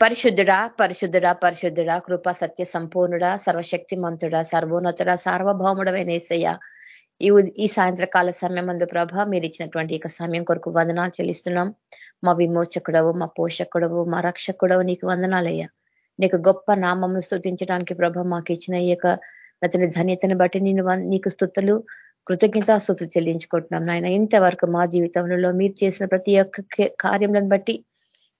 పరిశుద్ధుడా పరిశుద్ధుడా పరిశుద్ధుడా కృప సత్య సంపూర్ణుడా సర్వశక్తిమంతుడా సర్వోన్నతుడా సార్వభౌముడమైన ఏసయ్య. ఈ ఈ సాయంత్రకాల సమయం అందు ప్రభ మీరు ఇచ్చినటువంటి ఇక సమయం కొరకు వందనాలు చెల్లిస్తున్నాం. మా విమోచకుడవు మా పోషకుడవు మా రక్షకుడవు నీకు వందనాలయ్యా. నీకు గొప్ప నామమును స్థుతించడానికి ప్రభ మాకు ఇచ్చిన ఈ యొక్క అతని ధన్యతను బట్టి నేను నీకు స్థుతులు కృతజ్ఞతాస్థుతులు చెల్లించుకుంటున్నాం నాయన. ఇంతవరకు మా జీవితంలో మీరు చేసిన ప్రతి ఒక్క కార్యములను బట్టి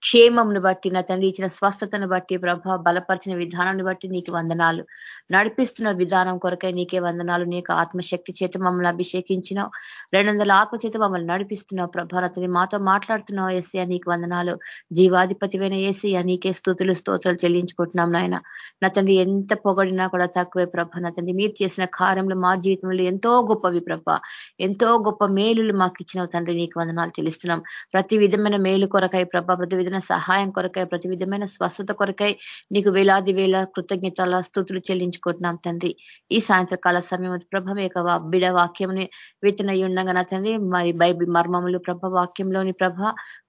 క్షేమంను బట్టి నా తండ్రి ఇచ్చిన స్వస్థతను బట్టి ప్రభ బలపరిచిన విధానాన్ని బట్టి నీకు వందనాలు. నడిపిస్తున్న విధానం కొరకై నీకే వందనాలు. నీకు ఆత్మశక్తి చేత మమ్మల్ని అభిషేకించినావు. రెండు వందల ఆత్మ చేత మమ్మల్ని నడిపిస్తున్నావు ప్రభ. నతని మాతో మాట్లాడుతున్నావు ఏసీఆ నీకు వందనాలు. జీవాధిపతివైన ఏసీఆ నీకే స్థుతులు స్తోత్రాలు చెల్లించుకుంటున్నాం నాయన. నా తండ్రి ఎంత పొగడినా కూడా తక్కువే ప్రభ. నా తండ్రి మీరు చేసిన కార్యంలో మా జీవితంలో ఎంతో గొప్పవి ప్రభ. ఎంతో గొప్ప మేలులు మాకు ఇచ్చినావు తండ్రి. నీకు వందనాలు చెల్లిస్తున్నాం. ప్రతి విధమైన మేలు కొరకై ప్రభ ప్రతి విధమైన సహాయం కొరకై ప్రతి విధమైన స్వస్థత కొరకై నీకు వేలాది వేల కృతజ్ఞతల స్థుతులు చెల్లించుకుంటున్నాం తండ్రి. ఈ సాయంత్రకాల సమయం ప్రభ యొక్క బిడ వాక్యంని విత్తనయ్యి ఉండగా నా తండ్రి మరి బైబిల్ మర్మములు ప్రభ వాక్యంలోని ప్రభ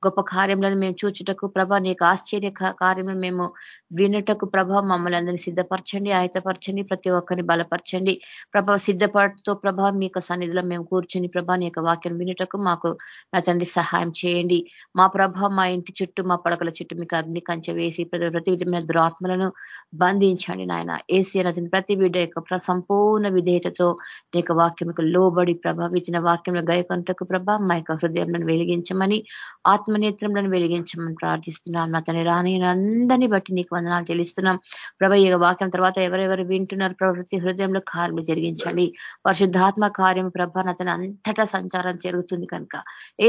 గొప్ప కార్యంలో మేము చూచుటకు ప్రభ నీకు ఆశ్చర్య కార్యములు మేము వినుటకు ప్రభ మమ్మల్ని అందరినీ సిద్ధపరచండి ఆయతపరచండి ప్రతి ఒక్కరిని బలపరచండి. ప్రభ సిద్ధపడుతో ప్రభ మీ సన్నిధిలో మేము కూర్చుని ప్రభ నీ వాక్యం వినుటకు మాకు నా తండ్రి సహాయం చేయండి. మా ప్రభ మా ఇంటి చుట్టూ మా పడకల చుట్టూ మీకు అగ్ని కంచె వేసి ప్రతి విధమైన దురాత్మలను బంధించండి నాయన. ఏసీ అతని ప్రతి బిడ్డ యొక్క సంపూర్ణ విధేయతతో నీ యొక్క వాక్యంకు లోబడి ప్రభావించిన వాక్యంలో గయకంటకు ప్రభ మా యొక్క హృదయంలో వెలిగించమని ఆత్మనేత్రంలో వెలిగించమని ప్రార్థిస్తున్నాం. నా తన రాని అందరినీ బట్టి నీకు వందనాలు చెల్లిస్తున్నాం. ప్రభ ఈ వాక్యం తర్వాత ఎవరెవరు వింటున్నారు? ప్రవృత్తి హృదయంలో కార్యములు జరిగించండి. పరిశుద్ధాత్మ కార్యం ప్రభ అతను అంతటా సంచారం జరుగుతుంది కనుక.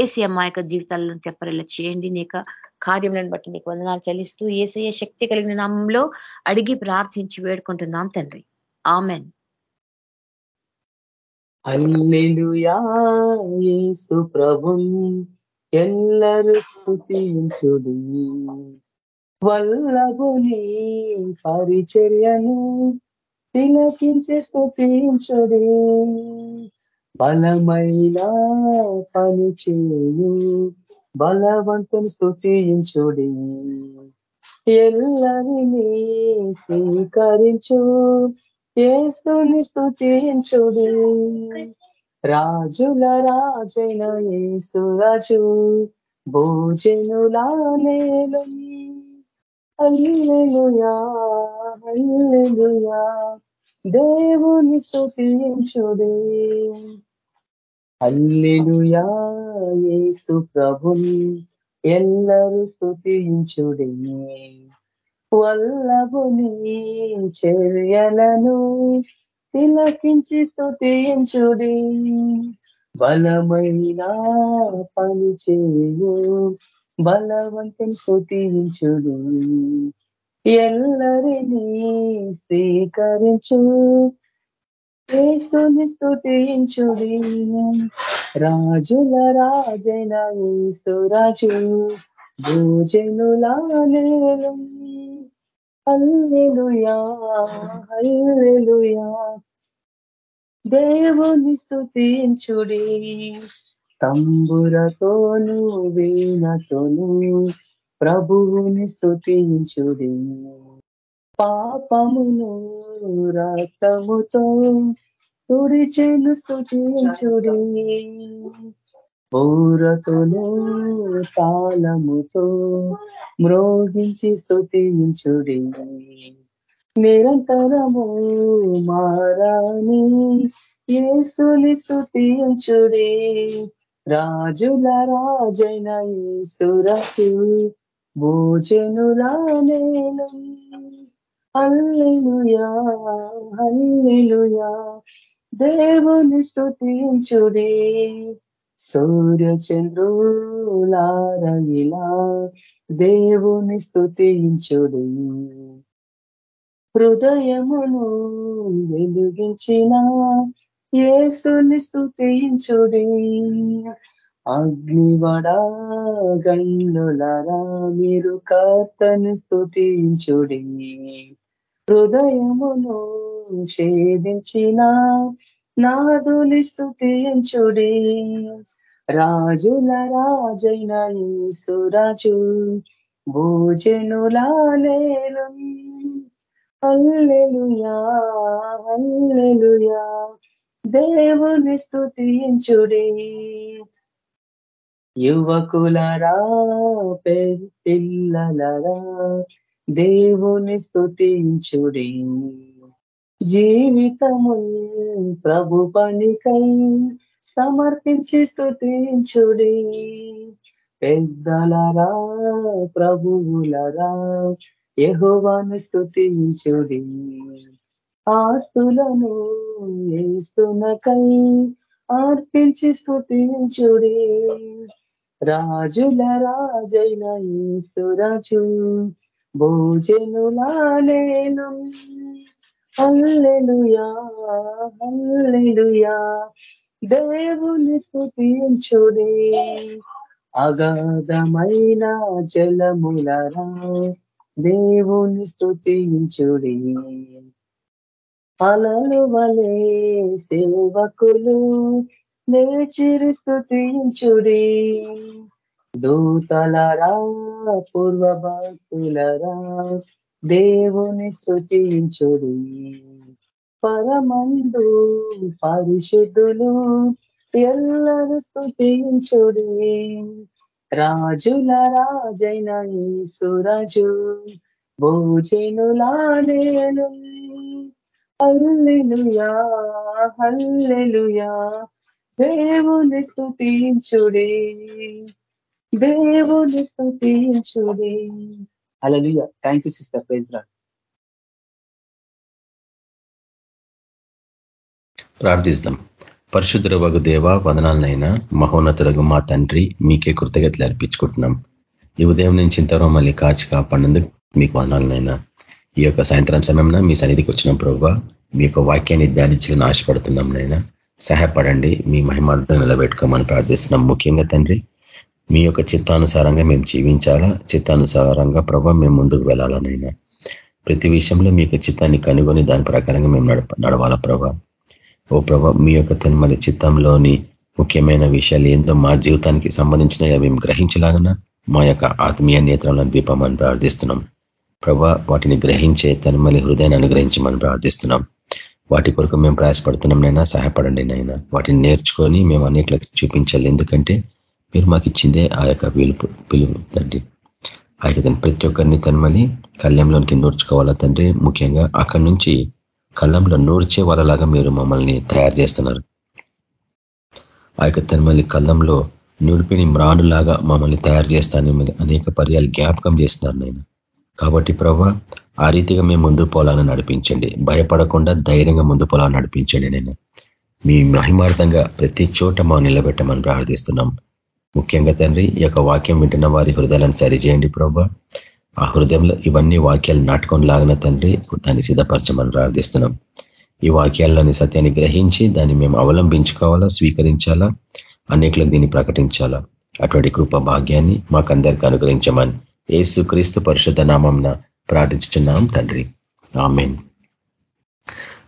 ఏసీ అమ్మ యొక్క జీవితాలను తెప్పరిలా చేయండి. నీక కార్యములను బట్టి నీకు వందనాలు చెల్లిస్తూ ఏసయ్య శక్తి కలిగిన నామంలో అడిగి ప్రార్థించి వేడుకుంటున్నాం తండ్రి. ఆమెన్. అల్లెలుయాసు ప్రభు ఎల్లరు స్థుతించుడి వల్లభుని పరిచర్యను తిలకించి స్థుతించుడి బలమైన పని చేయు బలవంతుని స్థుతించుడి ఎల్లరిని స్వీకరించు. ఏసుని స్థుతించుడి రాజుల రాజైన ఏసురాజు భోజనులా నేను అల్లెలుయా అల్లెలుయా దేవుని స్థుతించుడి అల్లెలుయా యేసు ప్రభుని. ఎల్లరూ స్థుతించుడే వల్లభుని చర్యలను తిలకించి స్థుతించుడి బలమైన పని చేయు బలవంతం స్థుతించుడు ఎల్లరినీ స్వీకరించు ఏసుని స్థుతించుడి రాజుల రాజైన ఈశ్వరాజు భోజనులా నేను హల్లెలుయా. దేవుని స్థుతించుడి తంబురతోను వీణతోను ప్రభువుని స్థుతించుడి పాపమును రక్తముతో తుడిచెను స్థుతించుడి ఊరతును తాళముతో మ్రోగించి స్థుతించుడి నిరంతరము మారాని ఏసుని స్థుతించుడి రాజుల రాజైన ఈసురకు భోజనులా నేను. అల్లెలుయా అల్లెలుయా దేవుని స్థుతించుడి సూర్య చంద్రులారగిలా దేవుని స్థుతించుడి హృదయమును వెలిగించిన ఏసుని స్థుతించుడి అగ్నివడా గన్నులరా మీరు కర్తను స్థుతించుడి హృదయమును ఛేదించిన నాదుని స్థుతించుడి రాజుల రాజైన ఈసురాజు భోజనులాలేలు అల్లెలుయా అల్లెలుయా దేవుని స్థుతించుడి యువకులరా పిల్లలరా దేవుని స్థుతించుడి జీవితము ప్రభు పనికై సమర్పించి స్థుతించుడి పెద్దలరా ప్రభువులరా యహోవాను స్థుతించుడి ఆస్తులను ఏస్తునకై అర్పించి స్థుతించుడి రాజుల రాజైన ఈసురాజు భోజనులాలేను హల్లెలుయా అల్లెలుయా దేవుని స్థుతించుడే అగాధమైన జలములరా దేవుని స్థుతించుడి అలలు వలే సేవకులు లేచిరి స్థుతించుడి దూతలరా పూర్వ భక్తులరా దేవుని స్థుతించుడి పరమందు పరిశుద్ధులు ఎల్లరూ స్థుతించుడి రాజుల రాజైన ఈశ్వరాజు భోజనులా నేను హల్లెలుయా హల్లెలుయా. దేవుని స్థుతించుడి దేవుని స్థుతించుడి hallelujah thank you sister praise ప్రార్థిస్తాం. పరిశుద్ధుల వగు దేవ వదనాలనైనా మహోన్నతులకు మా తండ్రి మీకే కృతజ్ఞతలు అర్పించుకుంటున్నాం. ఈ ఉదయం నుంచి ఇంతవరకు మళ్ళీ కాచి కాపాడినందుకు మీకు వదనాలనైనా. ఈ యొక్క సాయంత్రం సమయంలో మీ సన్నిధికి వచ్చిన ప్రభావ మీ యొక్క వాక్యాన్ని ధ్యానించాలని ఆశపడుతున్నాం నైనా. సహాయపడండి. మీ మహిమార్థం నిలబెట్టుకోమని ప్రార్థిస్తున్నాం. ముఖ్యంగా తండ్రి మీ యొక్క చిత్తానుసారంగా మేము జీవించాలా? చిత్తానుసారంగా ప్రభావ మేము ముందుకు వెళ్ళాలనైనా ప్రతి విషయంలో మీ యొక్క చిత్తాన్ని కనుగొని దాని ప్రకారంగా మేము నడప నడవాలా ప్రభా? ఓ ప్రభా మీ యొక్క తన్మని చిత్తంలోని ముఖ్యమైన విషయాలు ఏందో మా జీవితానికి సంబంధించిన మేము గ్రహించలాగన? మా యొక్క ఆత్మీయ నేత్రాలను దీపమని ప్రార్థిస్తున్నాం. ప్రభా వాటిని గ్రహించే తన్మలి హృదయాన్ని అనుగ్రహించమని ప్రార్థిస్తున్నాం. వాటి కొరకు మేము ప్రయాసపడుతున్నాం నైనా సహాయపడండి నైనా వాటిని నేర్చుకొని మేము అనేకలకు చూపించాలి. ఎందుకంటే మీరు మాకు ఇచ్చిందే ఆ యొక్క పిలుపు పిలుపు తండ్రి. ఆ యొక్క ప్రతి ఒక్కరిని తనమని కళ్యంలోనికి నూర్చుకోవాలా తండ్రి. ముఖ్యంగా అక్కడి నుంచి కళ్ళంలో నూర్చే వాళ్ళలాగా మీరు మమ్మల్ని తయారు చేస్తున్నారు. ఆ యొక్క తనమల్లి కళ్ళంలో నూడిపిని మ్రానులాగా మమ్మల్ని తయారు చేస్తాను అనేక పర్యాలు జ్ఞాపకం చేస్తున్నారు నేను కాబట్టి ప్రభా ఆ రీతిగా మేము ముందు పోలాలని నడిపించండి. భయపడకుండా ధైర్యంగా ముందు పోలాలని నడిపించండి నేను. మీ మహిమార్థంగా ప్రతి చోట మా నిలబెట్టమని ప్రార్థిస్తున్నాం. ముఖ్యంగా తండ్రి ఈ యొక్క వాక్యం వింటున్న వారి హృదయాలను సరిచేయండి ప్రభా. ఆ హృదయంలో ఇవన్నీ వాక్యాలు నాటుకొని లాగిన తండ్రి దాన్ని సిద్ధపరచమని ప్రార్థిస్తున్నాం. ఈ వాక్యాలని సత్యాన్ని గ్రహించి దాన్ని మేము అవలంబించుకోవాలా స్వీకరించాలా అనేకులకు దీన్ని ప్రకటించాలా? అటువంటి కృప భాగ్యాన్ని మాకందరికీ అనుగ్రహించమని ఏసు క్రీస్తు పరిశుద్ధ నామంన ప్రార్థించుతున్నాం తండ్రి. ఆమెన్.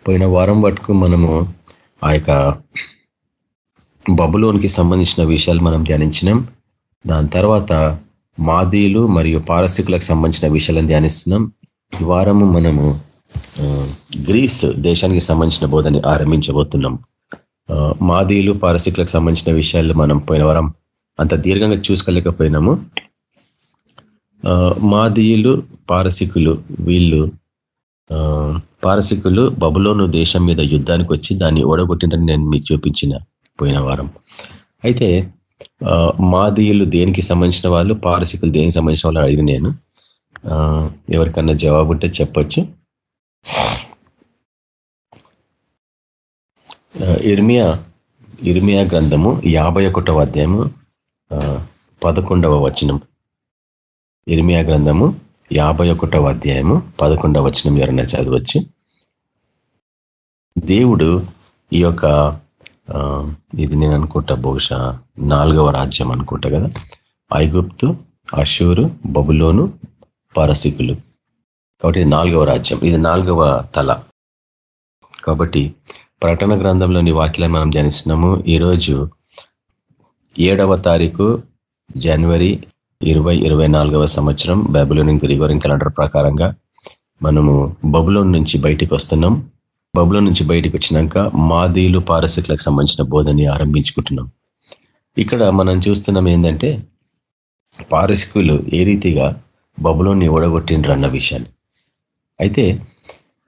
పోయిన వారం వరకు మనము ఆ యొక్క బబులోనికి సంబంధించిన విషయాలు మనం ధ్యానించినాం. దాని తర్వాత మాదీలు మరియు పారసికులకు సంబంధించిన విషయాలను ధ్యానిస్తున్నాం. ఈ వారము మనము గ్రీస్ దేశానికి సంబంధించిన బోధని ఆరంభించబోతున్నాం. మాదీలు పారసికులకు సంబంధించిన విషయాలు మనం పోయిన వారం అంత దీర్ఘంగా చూసుకోలేకపోయినాము. మాదీయులు పారసికులు వీళ్ళు పారసికులు బబులోను దేశం మీద యుద్ధానికి వచ్చి దాన్ని ఓడగొట్టిండని నేను మీకు చూపించిన పోయిన వారం. అయితే మాదీయులు దేనికి సంబంధించిన వాళ్ళు పారసికులు దేనికి సంబంధించిన వాళ్ళు అడిగి నేను ఎవరికన్నా జవాబు ఉంటే చెప్పొచ్చు. ఇర్మియా ఇర్మియా గ్రంథము యాభై ఒకటవ అధ్యాయము పదకొండవ వచనం. ఇర్మియా గ్రంథము యాభై ఒకటవ అధ్యాయము పదకొండవ వచనం ఎవరన్నా చదవచ్చు. దేవుడు ఈ యొక్క ఇది నేను అనుకుంటా బహుశా నాలుగవ రాజ్యం అనుకుంటా కదా. ఐగుప్తు అషూరు బబులోను పారసికులు. కాబట్టి ఇది నాలుగవ రాజ్యం ఇది నాలుగవ తల. కాబట్టి ప్రకటన గ్రంథంలోని వాక్యాలను మనం ధ్యానిస్తున్నాము. ఈరోజు ఏడవ తారీఖు జనవరి ఇరవై ఇరవై నాలుగవ సంవత్సరం బైబులోని గ్రిగోరింగ్ క్యాలెండర్ ప్రకారంగా మనము బబులోన్ నుంచి బయటికి వస్తున్నాం. బబులోన్ నుంచి బయటికి వచ్చినాక మాదీలు పారసికులకు సంబంధించిన బోధని ఆరంభించుకుంటున్నాం. ఇక్కడ మనం చూస్తున్నాం ఏంటంటే పారసికులు ఏ రీతిగా బబులోన్ని ఓడగొట్టిండ్రు అన్న విషయాన్ని. అయితే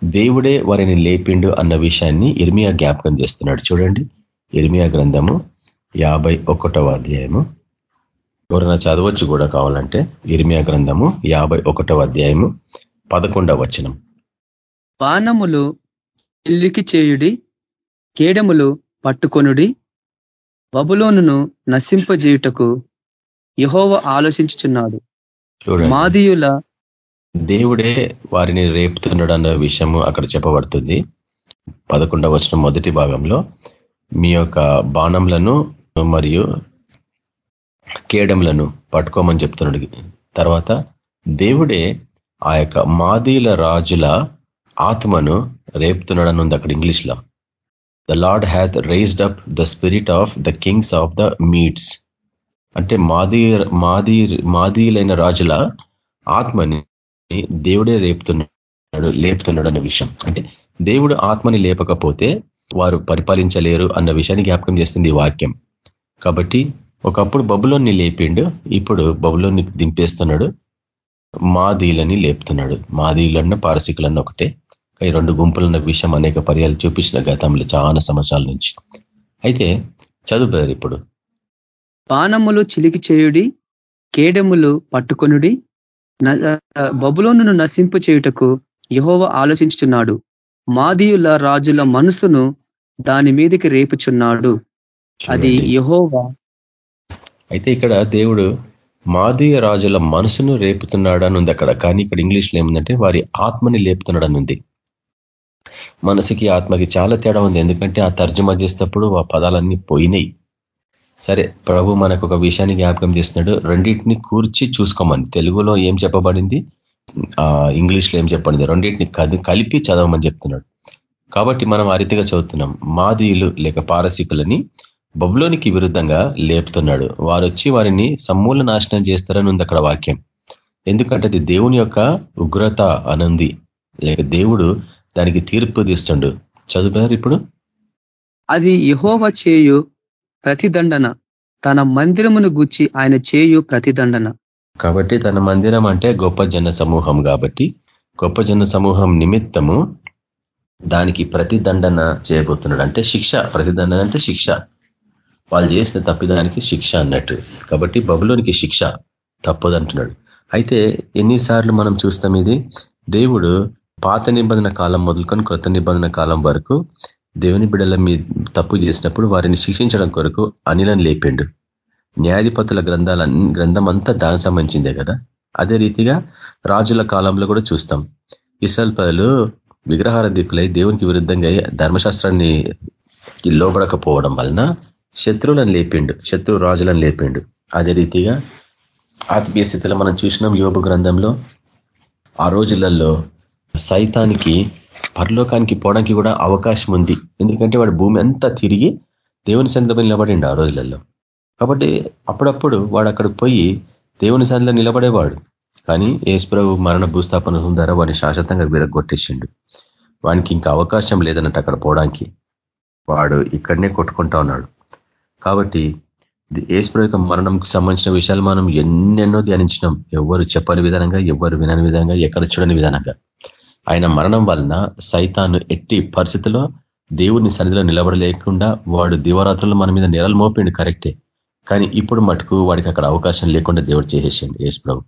దేవుడే వారిని లేపిండు అన్న విషయాన్ని ఇర్మియా జ్ఞాపకం చేస్తున్నాడు. చూడండి ఇర్మియా గ్రంథము యాభై ఒకటవ అధ్యాయము. ఎవరైనా చదవచ్చు కూడా కావాలంటే ఇర్మియా గ్రంథము యాభై అధ్యాయము పదకొండవ వచనం. బాణములు చిల్లికి చేయుడి కేడములు పట్టుకొనుడి బబులోనును నశింపజేయుటకు యహోవ ఆలోచించుచున్నాడు. మాదీయుల దేవుడే వారిని రేపుతున్నాడు అన్న విషయము అక్కడ చెప్పబడుతుంది. పదకొండవ వచనం మొదటి భాగంలో మీ యొక్క బాణంలను మరియు కేడములను పట్టుకోమని చెప్తున్నాడు. తర్వాత దేవుడే ఆ యొక్క మాదీల రాజుల ఆత్మను రేపుతున్నాడని ఉంది అక్కడ ఇంగ్లీష్లో. The Lord hath raised up the spirit of the kings of the Medes అంటే మాదీ మాదీ మాదీలైన రాజుల ఆత్మని దేవుడే రేపుతున్నాడు లేపుతున్నాడు అన్న విషయం. అంటే దేవుడు ఆత్మని లేపకపోతే వారు పరిపాలించలేరు అన్న విషయాన్ని జ్ఞాపకం చేస్తుంది ఈ వాక్యం. కాబట్టి ఒకప్పుడు బబులోన్ని లేపిండు ఇప్పుడు బబులోన్ని దింపేస్తున్నాడు. మాదీలని లేపుతున్నాడు. మాదీలన్న పారసికులన్న ఒకటే. ఈ రెండు గుంపులున్న విషయం అనేక పర్యాలు చూపించిన గతంలో చాలా సంవత్సరాల నుంచి. అయితే చదువుతారు ఇప్పుడు? బాణములు చిలికి చేయుడి కేడములు పట్టుకొనుడి బబులోనును నశింపు చేయుటకు యహోవ ఆలోచించుచున్నాడు. మాదీయుల రాజుల మనసును దాని మీదకి రేపుచున్నాడు. అది. యహోవా అయితే ఇక్కడ దేవుడు మాదీయ రాజుల మనసును రేపుతున్నాడని ఉంది అక్కడ. కానీ ఇక్కడ ఇంగ్లీష్లో ఏముందంటే వారి ఆత్మని లేపుతున్నాడని ఉంది మనసుకి ఆత్మకి చాలా తేడా ఉంది. ఎందుకంటే ఆ తర్జుమా చేసేటప్పుడు ఆ పదాలన్నీ పోయినాయి. సరే ప్రభు మనకు ఒక విషయాన్ని జ్ఞాపకం చేస్తున్నాడు. రెండింటిని కూర్చి చూసుకోమని. తెలుగులో ఏం చెప్పబడింది? ఆ ఇంగ్లీష్లో ఏం చెప్పబడింది? రెండింటిని కలిపి చదవమని చెప్తున్నాడు. కాబట్టి మనం ఆ రీతిగా చదువుతున్నాం. మాదీయులు లేక పారసికులని బబులోనికి విరుద్ధంగా లేపుతున్నాడు. వారు వచ్చి వారిని సమూల నాశనం చేస్తారని ఉంది అక్కడ వాక్యం. ఎందుకంటే అది దేవుని యొక్క ఉగ్రత అనుంది. లేక దేవుడు దానికి తీర్పు తీస్తుండు. చదువుతారు ఇప్పుడు? అది యహోవ చేయు ప్రతిదండన. తన మందిరమును గుచ్చి ఆయన చేయు ప్రతిదండన. కాబట్టి తన మందిరం అంటే గొప్ప జన సమూహం కాబట్టి గొప్ప జన సమూహం నిమిత్తము దానికి ప్రతిదండన చేయబోతున్నాడు. అంటే శిక్ష ప్రతిదండన అంటే శిక్ష. వాళ్ళు చేసిన తప్పిదానికి శిక్ష అన్నట్టు. కాబట్టి బబులోనికి శిక్ష తప్పదంటున్నాడు. అయితే ఎన్నిసార్లు మనం చూస్తాం ఇది? దేవుడు పాత నిబంధన కాలం మొదలుకొని క్రొత్త నిబంధన కాలం వరకు దేవుని బిడల మీ తప్పు చేసినప్పుడు వారిని శిక్షించడం కొరకు అనిలను లేపిండు. న్యాయాధిపతుల గ్రంథాల గ్రంథం అంతా దానికి సంబంధించిందే కదా? అదే రీతిగా రాజుల కాలంలో కూడా చూస్తాం. ఇసల్ విగ్రహార దిక్కులై దేవునికి విరుద్ధంగా ధర్మశాస్త్రాన్ని లోబడకపోవడం వలన శత్రువులను లేపిండు శత్రు రాజులను లేపిండు. అదే రీతిగా ఆత్మీయ స్థితిలో మనం చూసినాం యోగ గ్రంథంలో ఆ రోజులలో సైతానికి పరలోకానికి పోవడానికి కూడా అవకాశం ఉంది. ఎందుకంటే వాడు భూమి అంతా తిరిగి దేవుని సందర్భం నిలబడిండు ఆ రోజులలో. కాబట్టి అప్పుడప్పుడు వాడు అక్కడికి పోయి దేవుని సందులో నిలబడేవాడు. కానీ ఏసుప్రభు మరణ భూస్థాపన ద్వారా వాడిని శాశ్వతంగా విరగొట్టేసిండు వానికి ఇంకా అవకాశం లేదన్నట్టు అక్కడ పోవడానికి వాడు ఇక్కడనే కొట్టుకుంటా ఉన్నాడు. కాబట్టి ఏసుప్రభు యొక్క మరణంకి సంబంధించిన విషయాలు మనం ఎన్నెన్నో ధ్యానించినాం. ఎవరు చెప్పని విధానంగా ఎవరు వినని విధంగా ఎక్కడ చూడని విధానంగా. ఆయన మరణం వలన సైతాను ఎట్టి పరిస్థితిలో దేవుని సన్నిధిలో నిలబడలేకుండా వాడు దివరాత్రులు మన మీద నెలలు మోపిండు కరెక్టే. కానీ ఇప్పుడు మటుకు వాడికి అక్కడ అవకాశం లేకుండా దేవుడు చేసేసిండు ఏసు ప్రభు.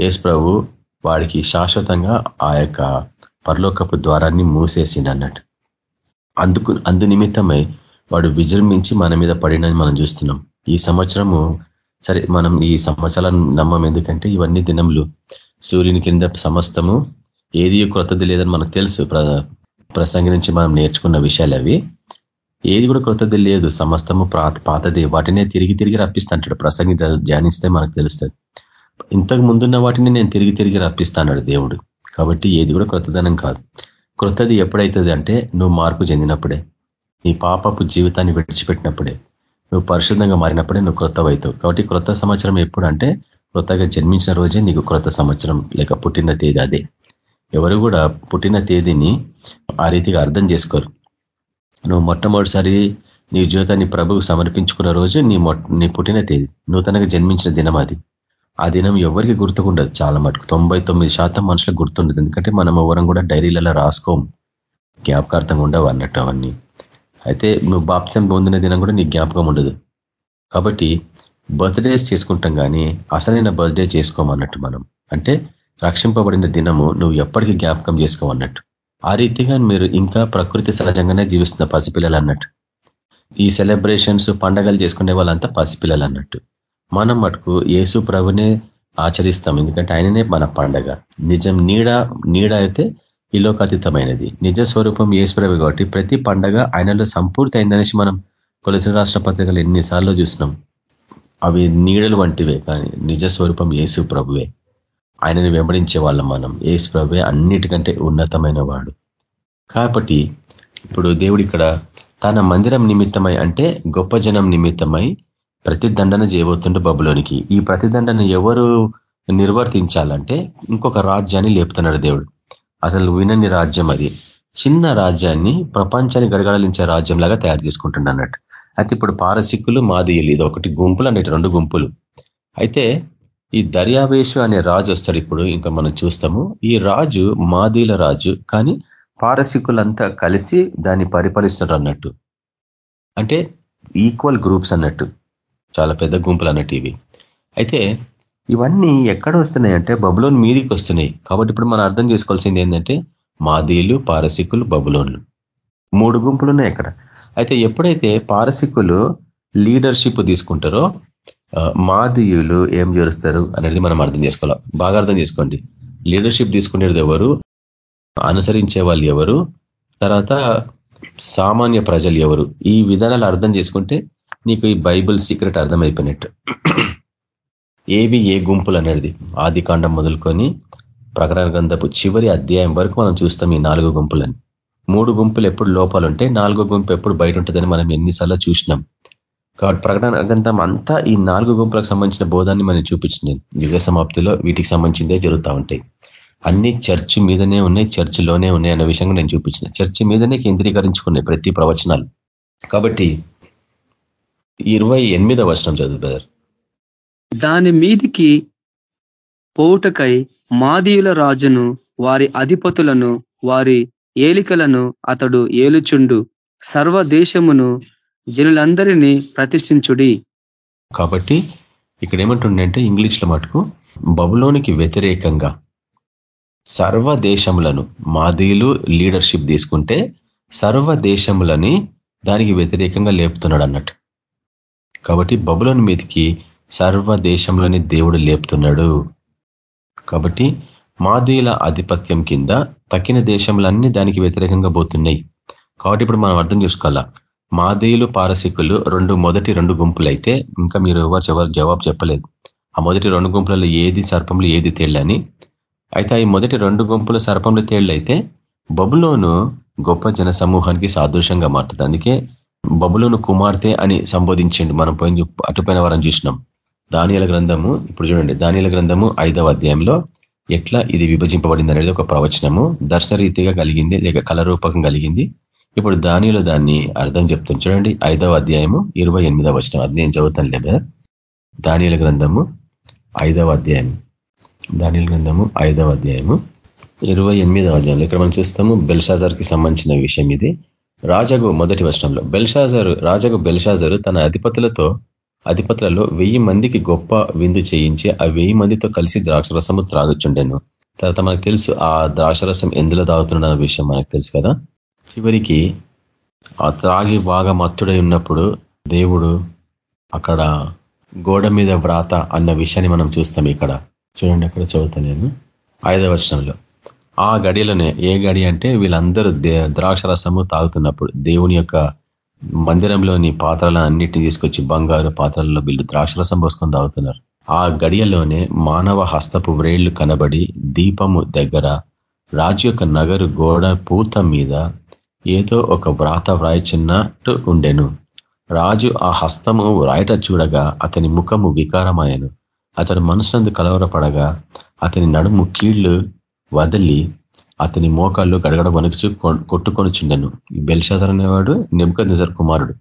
ఏసు ప్రభు వాడికి శాశ్వతంగా ఆ యొక్క పరలోకపు ద్వారాన్ని మూసేసిండు అన్నట్టు. అందుకు అందు నిమిత్తమై వాడు విజృంభించి మన మీద పడినని మనం చూస్తున్నాం. ఈ సంవత్సరము సరే మనం ఈ సంవత్సరాలను నమ్మం ఎందుకంటే ఇవన్నీ దినములు. సూర్యుని కింద సమస్తము ఏది క్రొత్తది లేదని మనకు తెలుసు. ప్రసంగి నుంచి మనం నేర్చుకున్న విషయాలు అవి. ఏది కూడా క్రొత్తది లేదు. సమస్తము పాతది. వాటినే తిరిగి తిరిగి రప్పిస్తాంటాడు. ప్రసంగి ధ్యానిస్తే మనకు తెలుస్తుంది. ఇంతకు ముందున్న వాటిని నేను తిరిగి తిరిగి రప్పిస్తాడు దేవుడు. కాబట్టి ఏది కూడా క్రొత్తదనం కాదు. క్రొత్తది ఎప్పుడైతుంది అంటే నువ్వు మార్పు చెందినప్పుడే. నీ పాపపు జీవితాన్ని విడిచిపెట్టినప్పుడే నువ్వు పరిశుద్ధంగా మారినప్పుడే నువ్వు క్రొత్త కాబట్టి క్రొత్త సంవత్సరం ఎప్పుడు అంటే జన్మించిన రోజే నీకు క్రొత్త సంవత్సరం లేక పుట్టిన తేదీ అదే. ఎవరు కూడా పుట్టిన తేదీని ఆ రీతిగా అర్థం చేసుకోరు. నువ్వు మొట్టమొదటిసారి నీ జీవితాన్ని ప్రభువు సమర్పించుకున్న రోజు నీ నీ పుట్టిన తేదీ నూతనగా జన్మించిన దినం అది. ఆ దినం ఎవరికి గుర్తుకుండదు? చాలా మటుకు తొంభై శాతం మనుషులకు గుర్తుండదు. ఎందుకంటే మనం ఎవరం కూడా డైరీలలో రాసుకోం జ్ఞాపకార్థంగా ఉండవు అన్నట్టు అవన్నీ. అయితే నువ్వు బాప్సం పొందిన దినం కూడా నీ జ్ఞాపకం ఉండదు. కాబట్టి బర్త్డేస్ చేసుకుంటాం కానీ అసలైన బర్త్డే చేసుకోమన్నట్టు మనం. అంటే రక్షింపబడిన దినము నువ్వు ఎప్పటికీ జ్ఞాపకం చేసుకోమన్నట్టు. ఆ రీతిగా మీరు ఇంకా ప్రకృతి సహజంగానే జీవిస్తున్న పసిపిల్లలు అన్నట్టు. ఈ సెలబ్రేషన్స్ పండగలు చేసుకునే వాళ్ళంతా పసిపిల్లలు అన్నట్టు. మనం మటుకు యేసు ప్రభునే ఆచరిస్తాం. ఎందుకంటే ఆయననే మన పండగ. నిజం నీడ నీడ అయితే ఈ లోకాతీతమైనది నిజ స్వరూపం ఏసుప్రభు కాబట్టి ప్రతి పండగ ఆయనలో సంపూర్తి అయిందనేసి మనం కొలసిన రాష్ట్ర పత్రికలు ఎన్నిసార్లు చూసినాం. అవి నీడలు వంటివే కానీ నిజ స్వరూపం ఏసు ప్రభువే ఆయనని వెంబడించే వాళ్ళం మనం. ఏసు ప్రభువే అన్నిటికంటే ఉన్నతమైన వాడు. కాబట్టి ఇప్పుడు దేవుడు ఇక్కడ తన మందిరం నిమిత్తమై అంటే గొప్ప జనం నిమిత్తమై ప్రతిదండన చేయబోతుండే బబులోనికి. ఈ ప్రతిదండన ఎవరు నిర్వర్తించాలంటే ఇంకొక రాజ్యాన్ని లేపుతున్నాడు దేవుడు. అసలు వినని రాజ్యం అది. చిన్న రాజ్యాన్ని ప్రపంచాన్ని గడగడలించే రాజ్యంలాగా తయారు చేసుకుంటుండ అన్నట్టు. అయితే ఇప్పుడు పారసిక్కులు మాదీయులు ఇది ఒకటి గుంపులు అనేటి రెండు గుంపులు. అయితే ఈ దర్యావేషు అనే రాజు వస్తాడు ఇప్పుడు ఇంకా మనం చూస్తాము. ఈ రాజు మాదీల రాజు కానీ పారసికులంతా కలిసి దాన్ని పరిపాలిస్తున్నారు అన్నట్టు. అంటే ఈక్వల్ గ్రూప్స్ అన్నట్టు. చాలా పెద్ద గుంపులు అన్నట్టు ఇవి. అయితే ఇవన్నీ ఎక్కడ వస్తున్నాయి అంటే బబులోన్ మీదికి వస్తున్నాయి. కాబట్టి ఇప్పుడు మనం అర్థం చేసుకోవాల్సింది ఏంటంటే మాదీయులు పారసికులు బబులోన్లు. మూడు గుంపులు ఉన్నాయి అక్కడ. అయితే ఎప్పుడైతే పారసికులు లీడర్షిప్ తీసుకుంటారో మాదీయులు ఏం చేరుస్తారు అనేది మనం అర్థం చేసుకోవాలి. బాగా అర్థం చేసుకోండి. లీడర్షిప్ తీసుకునేది ఎవరు? అనుసరించే వాళ్ళు ఎవరు? తర్వాత సామాన్య ప్రజలు ఎవరు? ఈ విధానాలు అర్థం చేసుకుంటే నీకు ఈ బైబుల్ సీక్రెట్ అర్థమైపోయినట్టు. ఏవి ఏ గుంపులు అనేది ఆది కాండం మొదలుకొని ప్రకటన గ్రంథపు చివరి అధ్యాయం వరకు మనం చూస్తాం ఈ నాలుగు గుంపులని. మూడు గుంపులు ఎప్పుడు లోపాలు ఉంటాయి నాలుగో గుంపు ఎప్పుడు బయట ఉంటుందని మనం ఎన్నిసార్లు చూసినాం. కాబట్టి ప్రకటన గ్రంథం అంతా ఈ నాలుగు గుంపులకు సంబంధించిన బోధాన్ని మనం చూపించింది. యుగ సమాప్తిలో వీటికి సంబంధించిందే జరుగుతూ ఉంటాయి. అన్ని చర్చ్ మీదనే ఉన్నాయి చర్చిలోనే ఉన్నాయి అన్న విషయంగా నేను చూపించిన. చర్చ్ మీదనే కేంద్రీకరించుకున్నాయి ప్రతి ప్రవచనాలు. కాబట్టి ఇరవై ఎనిమిదో వర్షం చదువు బ్రదర్ దాని మీదికి పోవుటకై మాదీయుల రాజును వారి అధిపతులను వారి ఏలికలను అతడు ఏలుచుండు. సర్వదేశమును జనులందరినీ ప్రతిష్ఠించుడి. కాబట్టి ఇక్కడ ఏమంటుండే ఇంగ్లీష్లో మటుకు బబులోనికి వ్యతిరేకంగా సర్వ దేశములను మాదీయులు లీడర్షిప్ తీసుకుంటే సర్వ దేశములని దానికి వ్యతిరేకంగా లేపుతున్నాడు అన్నట్టు కాబట్టి బబులోని మీదకి సర్వ దేశంలోని దేవుడు లేపుతున్నాడు. కాబట్టి మాదీల ఆధిపత్యం కింద తక్కిన దేశంలన్నీ దానికి వ్యతిరేకంగా పోతున్నాయి. కాబట్టి ఇప్పుడు మనం అర్థం చేసుకోవాలా. మాదీయులు పారసికులు రెండు మొదటి రెండు గుంపులు అయితే ఇంకా మీరు ఎవరు జవాబు చెప్పలేదు. ఆ మొదటి రెండు గుంపులలో ఏది సర్పంలో ఏది తేళ్ళని అయితే ఈ మొదటి రెండు గుంపుల సర్పంలో తేళ్ళైతే బబులోను గొప్ప జన సమూహానికి సాదృశ్యంగా మారుతుంది. అందుకే బబులోను కుమార్తె అని సంబోధించండి. మనం పోయిన అటుపోయిన వారం చూసినాం. దానియల గ్రంథము ఇప్పుడు చూడండి దానియల గ్రంథము ఐదవ అధ్యాయంలో ఎట్లా ఇది విభజింపబడింది అనేది ఒక ప్రవచనము దర్శరీతిగా కలిగింది లేక కలరూపకం కలిగింది. ఇప్పుడు దానిలో దాన్ని అర్థం చెప్తుంది. చూడండి ఐదవ అధ్యాయము ఇరవై ఎనిమిదవ వచనం. అది నేను చదువుతాను లేదా దానిల గ్రంథము ఐదవ అధ్యాయం దానిల గ్రంథము ఐదవ అధ్యాయము ఇరవై ఎనిమిదవ అధ్యాయంలో ఇక్కడ మనం చూస్తాము బెల్షాజర్కి సంబంధించిన విషయం ఇది. రాజగు మొదటి వచనంలో బెల్షాజరు రాజగు బెల్షాజరు తన అధిపతులతో అధిపతులలో వెయ్యి మందికి గొప్ప విందు చేయించి ఆ వెయ్యి మందితో కలిసి ద్రాక్షరసము త్రాగొచ్చుండెను తర్వాత మనకు తెలుసు ఆ ద్రాక్షరసం ఎందులో తాగుతున్న విషయం మనకు తెలుసు కదా. చివరికి ఆ త్రాగి బాగా మత్తుడై ఉన్నప్పుడు దేవుడు అక్కడ గోడ మీద వ్రాత అన్న విషయాన్ని మనం చూస్తాం ఇక్కడ. చూడండి అక్కడ చదువుతా నేను. ఐదవ వర్షంలో ఆ గడిలోనే ఏ గడి అంటే వీళ్ళందరూ ద్రాక్షరసము తాగుతున్నప్పుడు దేవుని యొక్క మందిరంలోని పాత్రలను అన్నిటిని తీసుకొచ్చి బంగారు పాత్రల్లో వీళ్ళు ద్రాక్షరసం పోసుకొని తాగుతున్నారు. ఆ గడియలోనే మానవ హస్తపు వ్రేళ్ళు కనబడి దీపము దగ్గర రాజు యొక్క నగరు గోడ పూత మీద ఏదో ఒక వ్రాత వ్రాయచిన్నట్టు ఉండెను. రాజు ఆ హస్తము వ్రాయట చూడగా అతని ముఖము వికారమాయను. అతడు మనసునందు కలవరపడగా అతని నడుము కీళ్ళు వదిలి అతని మోకాళ్ళు గడగడ వణుకుచు కొట్టుకొనిచుండెను. బెల్షాజర్ అనేవాడు నెమ్మక నిజర్ కుమారుడు.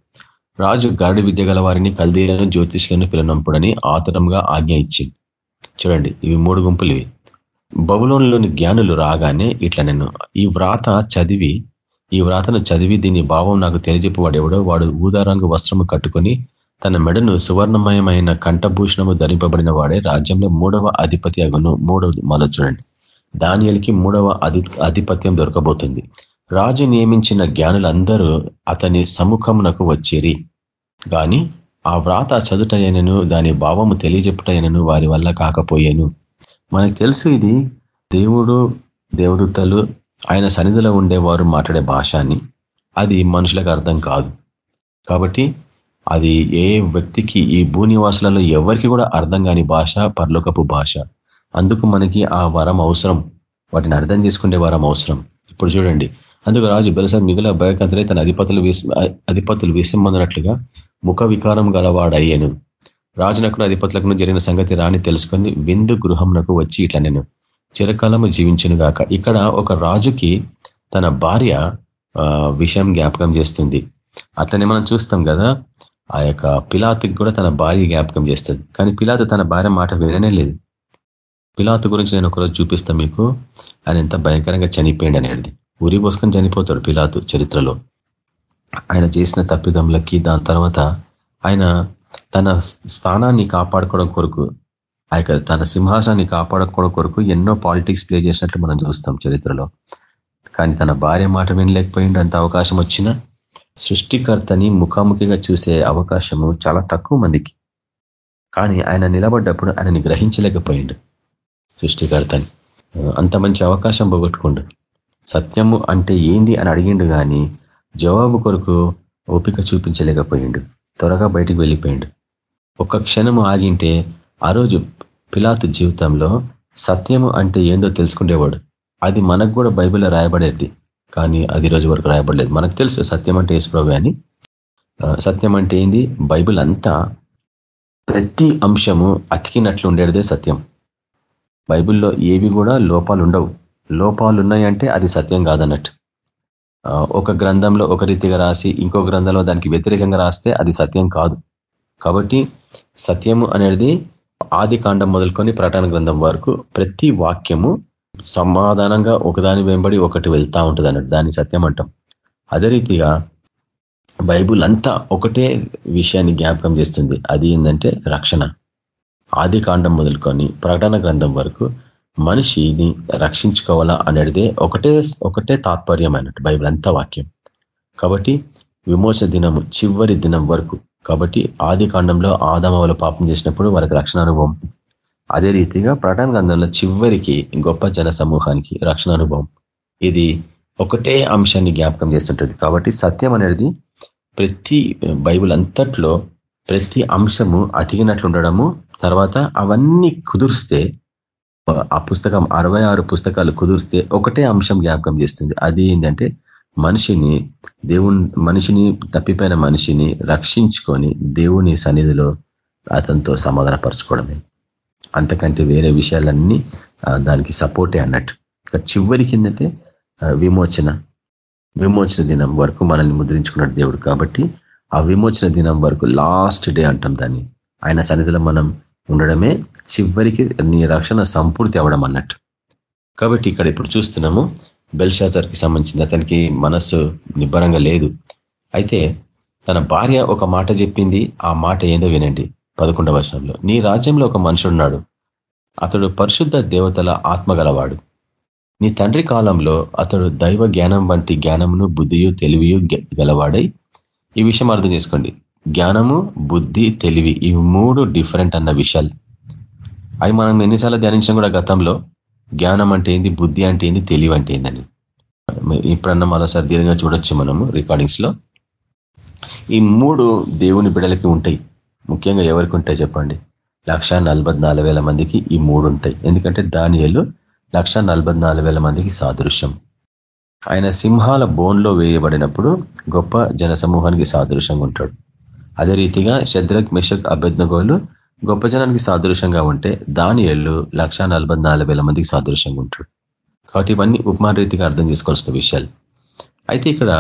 రాజు గాడి విద్య గల వారిని కల్దీలను జ్యోతిష్లను పిలనంపుడని ఆతరంగా ఆజ్ఞ ఇచ్చింది. చూడండి ఇవి మూడు గుంపులు ఇవి. బబులోనిలోని జ్ఞానులు రాగానే ఇట్లా నేను ఈ వ్రాత చదివి ఈ వ్రాతను చదివి దీని భావం నాకు తెలియజెప్పవాడెవడో వాడు ఊదారంగు వస్త్రము కట్టుకొని తన మెడను సువర్ణమయమైన కంఠభూషణము ధరింపబడిన వాడే రాజ్యంలో మూడవ అధిపతి అగును. మూడవ మళ్ళీ చూడండి. దానియలకి మూడవ ఆధిపత్యం దొరకబోతుంది. రాజు నియమించిన జ్ఞానులందరూ అతని సముఖమునకు వచ్చిరి. గాని ఆ వ్రాత చదుటయనను దాని భావము తెలియజెప్పుటయనను వారి వల్ల కాకపోయాను. మనకు తెలుసు ఇది దేవుడు దేవదూతలు ఆయన సన్నిధిలో ఉండేవారు మాట్లాడే భాష అని అది మనుషులకు అర్థం కాదు. కాబట్టి అది ఏ వ్యక్తికి ఈ భూనివాసులలో ఎవరికి కూడా అర్థం కాని భాష పర్లోకపు భాష. అందుకు మనకి ఆ వరం అవసరం. వాటిని అర్థం చేసుకునే వరం అవసరం. ఇప్పుడు చూడండి. అందుకు రాజు బెలసారి మిగుల భయకంతులై తన అధిపతులు వేసి అధిపతులు వేసిమ్మన్నట్లుగా ముఖ వికారం గలవాడయ్యాను. రాజునకును అధిపతులకు జరిగిన సంగతి రాని తెలుసుకొని విందు గృహంనకు వచ్చి ఇట్లా నేను చిరకాలము జీవించును గాక. ఇక్కడ ఒక రాజుకి తన భార్య విషయం జ్ఞాపకం చేస్తుంది. అట్లనే మనం చూస్తాం కదా ఆ యొక్క పిలాతికి కూడా తన భార్య జ్ఞాపకం చేస్తుంది. కానీ పిలాతు తన భార్య మాట విననే లేదు. పిలాతు గురించి నేను ఒకరోజు చూపిస్తాను మీకు. ఆయన ఎంత భయంకరంగా చనిపోయింది అనేది. ఉరి పోసుకొని చనిపోతాడు పిలాతు చరిత్రలో. ఆయన చేసిన తప్పిదములకి దాని తర్వాత ఆయన తన స్థానాన్ని కాపాడుకోవడం కొరకు ఆ తన సింహాసనాన్ని కాపాడుకోవడం కొరకు ఎన్నో పాలిటిక్స్ ప్లే చేసినట్లు మనం చూస్తాం చరిత్రలో. కానీ తన భార్య మాట వినలేకపోయిండు. అంత అవకాశం వచ్చినా సృష్టికర్తని ముఖాముఖిగా చూసే అవకాశము చాలా తక్కువ మందికి. కానీ ఆయన నిలబడ్డప్పుడు ఆయనని గ్రహించలేకపోయిండు. సృష్టికర్తని. అంత మంచి అవకాశం పోగొట్టుకుండు. సత్యము అంటే ఏంది అని అడిగిండు కానీ జవాబు కొరకు ఓపిక చూపించలేకపోయిండు. త్వరగా బయటికి వెళ్ళిపోయిండు. ఒక్క క్షణము ఆగింటే ఆ రోజు పిలాతు జీవితంలో సత్యము అంటే ఏందో తెలుసుకునేవాడు అది మనకు కూడా బైబిల్లో రాయబడేది. కానీ అది రోజు వరకు రాయబడలేదు. మనకు తెలుసు సత్యం అంటే ఏసుప్రభు అని. సత్యం అంటే ఏంది? బైబిల్ అంతా ప్రతి అంశము అతికినట్లు ఉండేదే సత్యం. బైబిల్లో ఏవి కూడా లోపాలు ఉండవు లోపాలు ఉన్నాయంటే అది సత్యం కాదన్నట్టు. ఒక గ్రంథంలో ఒక రీతిగా రాసి ఇంకో గ్రంథంలో దానికి వ్యతిరేకంగా రాస్తే అది సత్యం కాదు. కాబట్టి సత్యము అనేది ఆది కాండం మొదలుకొని ప్రకటన గ్రంథం వరకు ప్రతి వాక్యము సమాధానంగా ఒకదాని వెంబడి ఒకటి వెళ్తా ఉంటుంది అన్నట్టు దాన్ని సత్యం అంటాం. అదే రీతిగా బైబుల్ అంతా ఒకటే విషయాన్ని జ్ఞాపకం చేస్తుంది. అది ఏంటంటే రక్షణ. ఆది కాండం మొదలుకొని ప్రకటన గ్రంథం వరకు మనిషిని రక్షించుకోవాలా అనేదే ఒకటే ఒకటే తాత్పర్యం అన్నట్టు బైబిల్ అంతా వాక్యం. కాబట్టి విమోచన దినము చివరి దినం వరకు. కాబట్టి ఆది కాండంలో ఆదమవలు పాపం చేసినప్పుడు వారికి రక్షణ అనుభవం అదే రీతిగా ప్రకటన గ్రంథంలో చివరికి గొప్ప జన సమూహానికి రక్షణ అనుభవం ఇది ఒకటే అంశాన్ని జ్ఞాపకం చేస్తుంటుంది. కాబట్టి సత్యం అనేది ప్రతి బైబుల్ అంతట్లో ప్రతి అంశము అతికినట్లు ఉండడము తర్వాత అవన్నీ కుదురిస్తే ఆ పుస్తకం అరవై పుస్తకాలు కుదిరిస్తే ఒకటే అంశం జ్ఞాపకం చేస్తుంది. అది ఏంటంటే మనిషిని దేవుని మనిషిని తప్పిపోయిన మనిషిని రక్షించుకొని దేవుని సన్నిధిలో అతనితో సమాధానపరచుకోవడమే. అంతకంటే వేరే విషయాలన్నీ దానికి సపోర్టే అన్నట్టు. ఇక్కడ చివరికి ఏంటంటే విమోచన. విమోచన దినం వరకు మనల్ని ముద్రించుకున్నాడు దేవుడు కాబట్టి ఆ విమోచన దినం వరకు లాస్ట్ డే అంటాం దాన్ని. ఆయన సన్నిధిలో మనం ఉండడమే చివరికి నీ రక్షణ సంపూర్తి అవ్వడం అన్నట్టు. కాబట్టి ఇక్కడ ఇప్పుడు చూస్తున్నాము బెల్షాజర్కి సంబంధించింది అతనికి మనస్సు నిబ్బరంగా లేదు. అయితే తన భార్య ఒక మాట చెప్పింది ఆ మాట ఏందో వినండి పదకొండవ వర్షంలో నీ రాజ్యంలో ఒక మనుషుడున్నాడు. అతడు పరిశుద్ధ దేవతల ఆత్మ గలవాడు. నీ తండ్రి కాలంలో అతడు దైవ జ్ఞానం వంటి జ్ఞానమును బుద్ధియు తెలివియు గలవాడై ఈ విషయం అర్థం చేసుకోండి. జ్ఞానము బుద్ధి తెలివి ఇవి మూడు డిఫరెంట్ అన్న విషయాలు. అవి మనం ఎన్నిసార్లు ధ్యానించిన కూడా గతంలో జ్ఞానం అంటే ఏంది బుద్ధి అంటే ఏంది తెలివి అంటే ఏందని. ఇప్పుడన్నా మరోసారి దీర్ఘంగా చూడొచ్చు మనము రికార్డింగ్స్లో. ఈ మూడు దేవుని బిడలకి ఉంటాయి. ముఖ్యంగా ఎవరికి ఉంటాయి చెప్పండి? లక్ష మందికి ఈ మూడు ఉంటాయి. ఎందుకంటే దానియలు లక్ష మందికి సాదృశ్యం. ఆయన సింహాల బోన్లో వేయబడినప్పుడు గొప్ప జనసమూహానికి సాదృశ్యంగా ఉంటాడు. అదే రీతిగా శద్రక్ మిషక్ అభ్యర్థగోలు గొప్ప జనానికి సాదృశ్యంగా ఉంటే దాని ఏళ్ళు లక్ష మందికి సాదృశ్యంగా ఉంటాడు. కాబట్టి ఇవన్నీ ఉపమాన రీతిగా అర్థం చేసుకోవాల్సిన విషయాలు. అయితే ఇక్కడ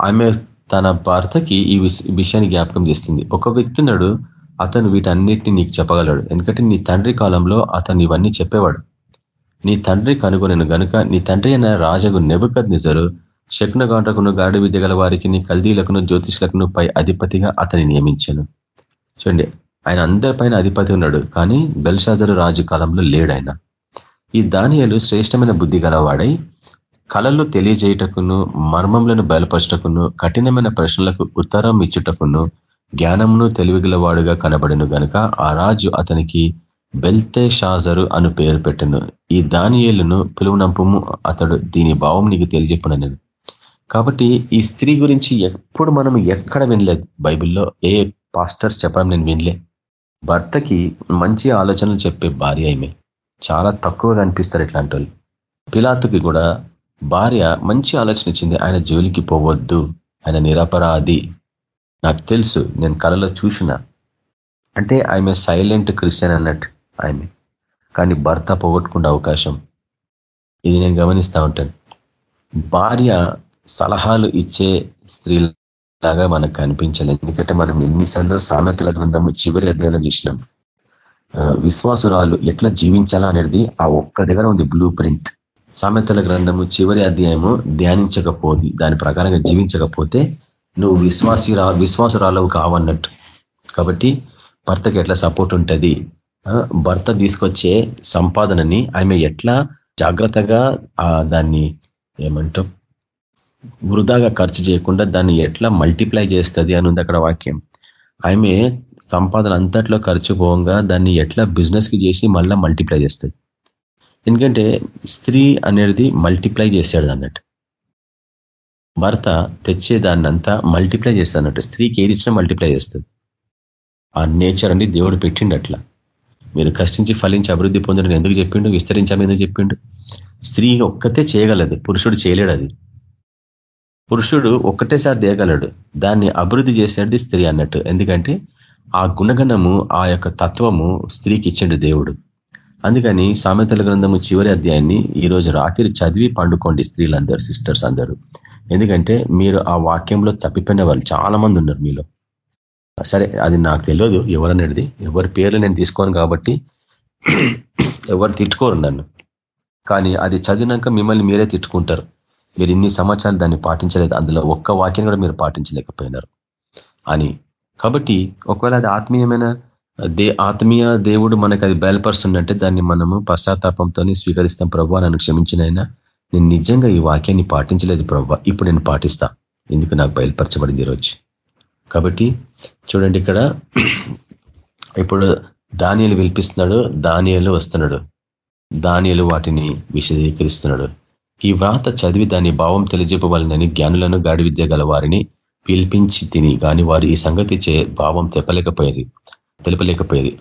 ఆమె తన భర్తకి ఈ విషయాన్ని జ్ఞాపకం చేస్తుంది. ఒక వ్యక్తినాడు అతను వీటన్నిటిని నీకు చెప్పగలడు. ఎందుకంటే నీ తండ్రి కాలంలో అతను ఇవన్నీ చెప్పేవాడు. నీ తండ్రి కనుగొనను గనుక నీ తండ్రి అయిన రాజగు నెబద్ నిజరు శకునగాండ్రకును గాడి విద్య గల వారికి కల్దీలకును జ్యోతిష్లకును పై అధిపతిగా అతని నియమించను. చూడండి ఆయన అందరిపైన అధిపతి ఉన్నాడు కానీ బెల్షాజరు రాజు కాలంలో లేడు ఆయన ఈ దానియలు శ్రేష్టమైన బుద్ధి గలవాడై కళలు తెలియజేయటకును మర్మములను బయలుపరచటకును కఠినమైన ప్రశ్నలకు ఉత్తరం ఇచ్చుటకును జ్ఞానమును తెలివిగలవాడుగా కనబడిను గనుక ఆ రాజు అతనికి బెల్తే షాజరు అను పేరు పెట్టను. ఈ దానియేలును పిలువనంపము అతడు దీని భావం నీకు తెలియజెప్పున నేను కాబట్టి ఈ స్త్రీ గురించి ఎప్పుడు మనం ఎక్కడ వినలేదు? బైబిల్లో ఏ పాస్టర్స్ చెప్పడం నేను వినలే. భర్తకి మంచి ఆలోచనలు చెప్పే భార్య ఆమె చాలా తక్కువగా అనిపిస్తారు ఇట్లాంటి వాళ్ళు పిలాతుకి కూడా భార్య మంచి ఆలోచన ఇచ్చింది ఆయన జోలికి పోవద్దు. ఆయన నిరపరాధి. నాకు తెలుసు నేను కళలో చూసిన. అంటే ఆమె సైలెంట్ క్రిస్టియన్ అన్నట్టు. ఆయన్ని. కానీ భర్త పోగొట్టుకునే అవకాశం ఇది నేను గమనిస్తూ ఉంటాను. భార్య సలహాలు ఇచ్చే స్త్రీలాగా మనకు కనిపించాలి ఎందుకంటే మనం ఎన్నిసార్లు సామెతల గ్రంథము చివరి అధ్యయనం చేసినాం. విశ్వాసురాలు ఎట్లా జీవించాలా అనేది ఆ ఒక్క దగ్గర ఉంది బ్లూ ప్రింట్ సామెతల గ్రంథము చివరి అధ్యాయము ధ్యానించకపోతే దాని ప్రకారంగా జీవించకపోతే నువ్వు విశ్వాసి విశ్వాసురాలవు కావన్నట్టు. కాబట్టి భర్తకి ఎట్లా సపోర్ట్ ఉంటుంది? భర్త తీసుకొచ్చే సంపాదనని ఆమె ఎట్లా జాగ్రత్తగా దాన్ని ఏమంటాం వృధాగా ఖర్చు చేయకుండా దాన్ని ఎట్లా మల్టిప్లై చేస్తుంది అని ఉంది అక్కడ వాక్యం. ఆమె సంపాదన అంతట్లో ఖర్చు పోగా దాన్ని ఎట్లా బిజినెస్కి చేసి మళ్ళీ మల్టిప్లై చేస్తుంది. ఎందుకంటే స్త్రీ అనేది మల్టిప్లై చేశాడు అన్నట్టు. భర్త తెచ్చే దాన్ని అంతా మల్టిప్లై చేస్తాడు అన్నట్టు. స్త్రీకి ఏది ఇచ్చినా మల్టిప్లై చేస్తుంది. ఆ నేచర్ అని దేవుడు పెట్టిండు అట్లా. మీరు కష్టించి ఫలించి అభివృద్ధి పొందడం ఎందుకు చెప్పిండు? విస్తరించామని ఎందుకు చెప్పిండు? స్త్రీ ఒక్కతే చేయగలదు. పురుషుడు చేయలేడు అది. పురుషుడు ఒక్కటేసారి దేయగలడు దాన్ని అభివృద్ధి చేసేది స్త్రీ అన్నట్టు. ఎందుకంటే ఆ గుణగణము ఆ యొక్క తత్వము స్త్రీకి ఇచ్చిండు దేవుడు. అందుకని సామెతల గ్రంథము చివరి అధ్యాయాన్ని ఈరోజు రాత్రి చదివి పండుకోండి స్త్రీలందరూ సిస్టర్స్ అందరూ. ఎందుకంటే మీరు ఆ వాక్యంలో తప్పిపోయిన వాళ్ళు చాలా మంది ఉన్నారు మీలో. సరే అది నాకు తెలియదు ఎవరనేది. ఎవరి పేర్లు నేను తీసుకోను కాబట్టి ఎవరు తిట్టుకోరు నన్ను. కానీ అది చదివినాక మిమ్మల్ని మీరే తిట్టుకుంటారు. మీరు ఇన్ని సంవత్సరాలు దాన్ని పాటించలేదు అందులో ఒక్క వాక్యం కూడా మీరు పాటించలేకపోయినారు. అని. కాబట్టి ఒకవేళ అది ఆత్మీయమైన? దే ఆత్మీయ దేవుడు మనకు అది బయలుపరుస్తుందంటే దాన్ని మనము పశ్చాత్తాపంతో స్వీకరిస్తాం ప్రభు నన్ను క్షమించినైనా నేను నిజంగా ఈ వాక్యాన్ని పాటించలేదు ప్రభు. ఇప్పుడు నేను పాటిస్తా. ఎందుకు నాకు బయలుపరచబడింది ఈరోజు? కాబట్టి చూడండి ఇక్కడ ఇప్పుడు దానియలు పిలిపిస్తున్నాడు దానియలు వస్తున్నాడు. దానియలు వాటిని విశదీకరిస్తున్నాడు. ఈ వ్రాత చదివి దాని భావం తెలియజెప్పవాలని జ్ఞానులను గాడి విద్య గల వారిని పిలిపించి తిని కానీ వారు ఈ సంగతి చే భావం తెప్పలేకపోయేది తెలపలేకపోయేది.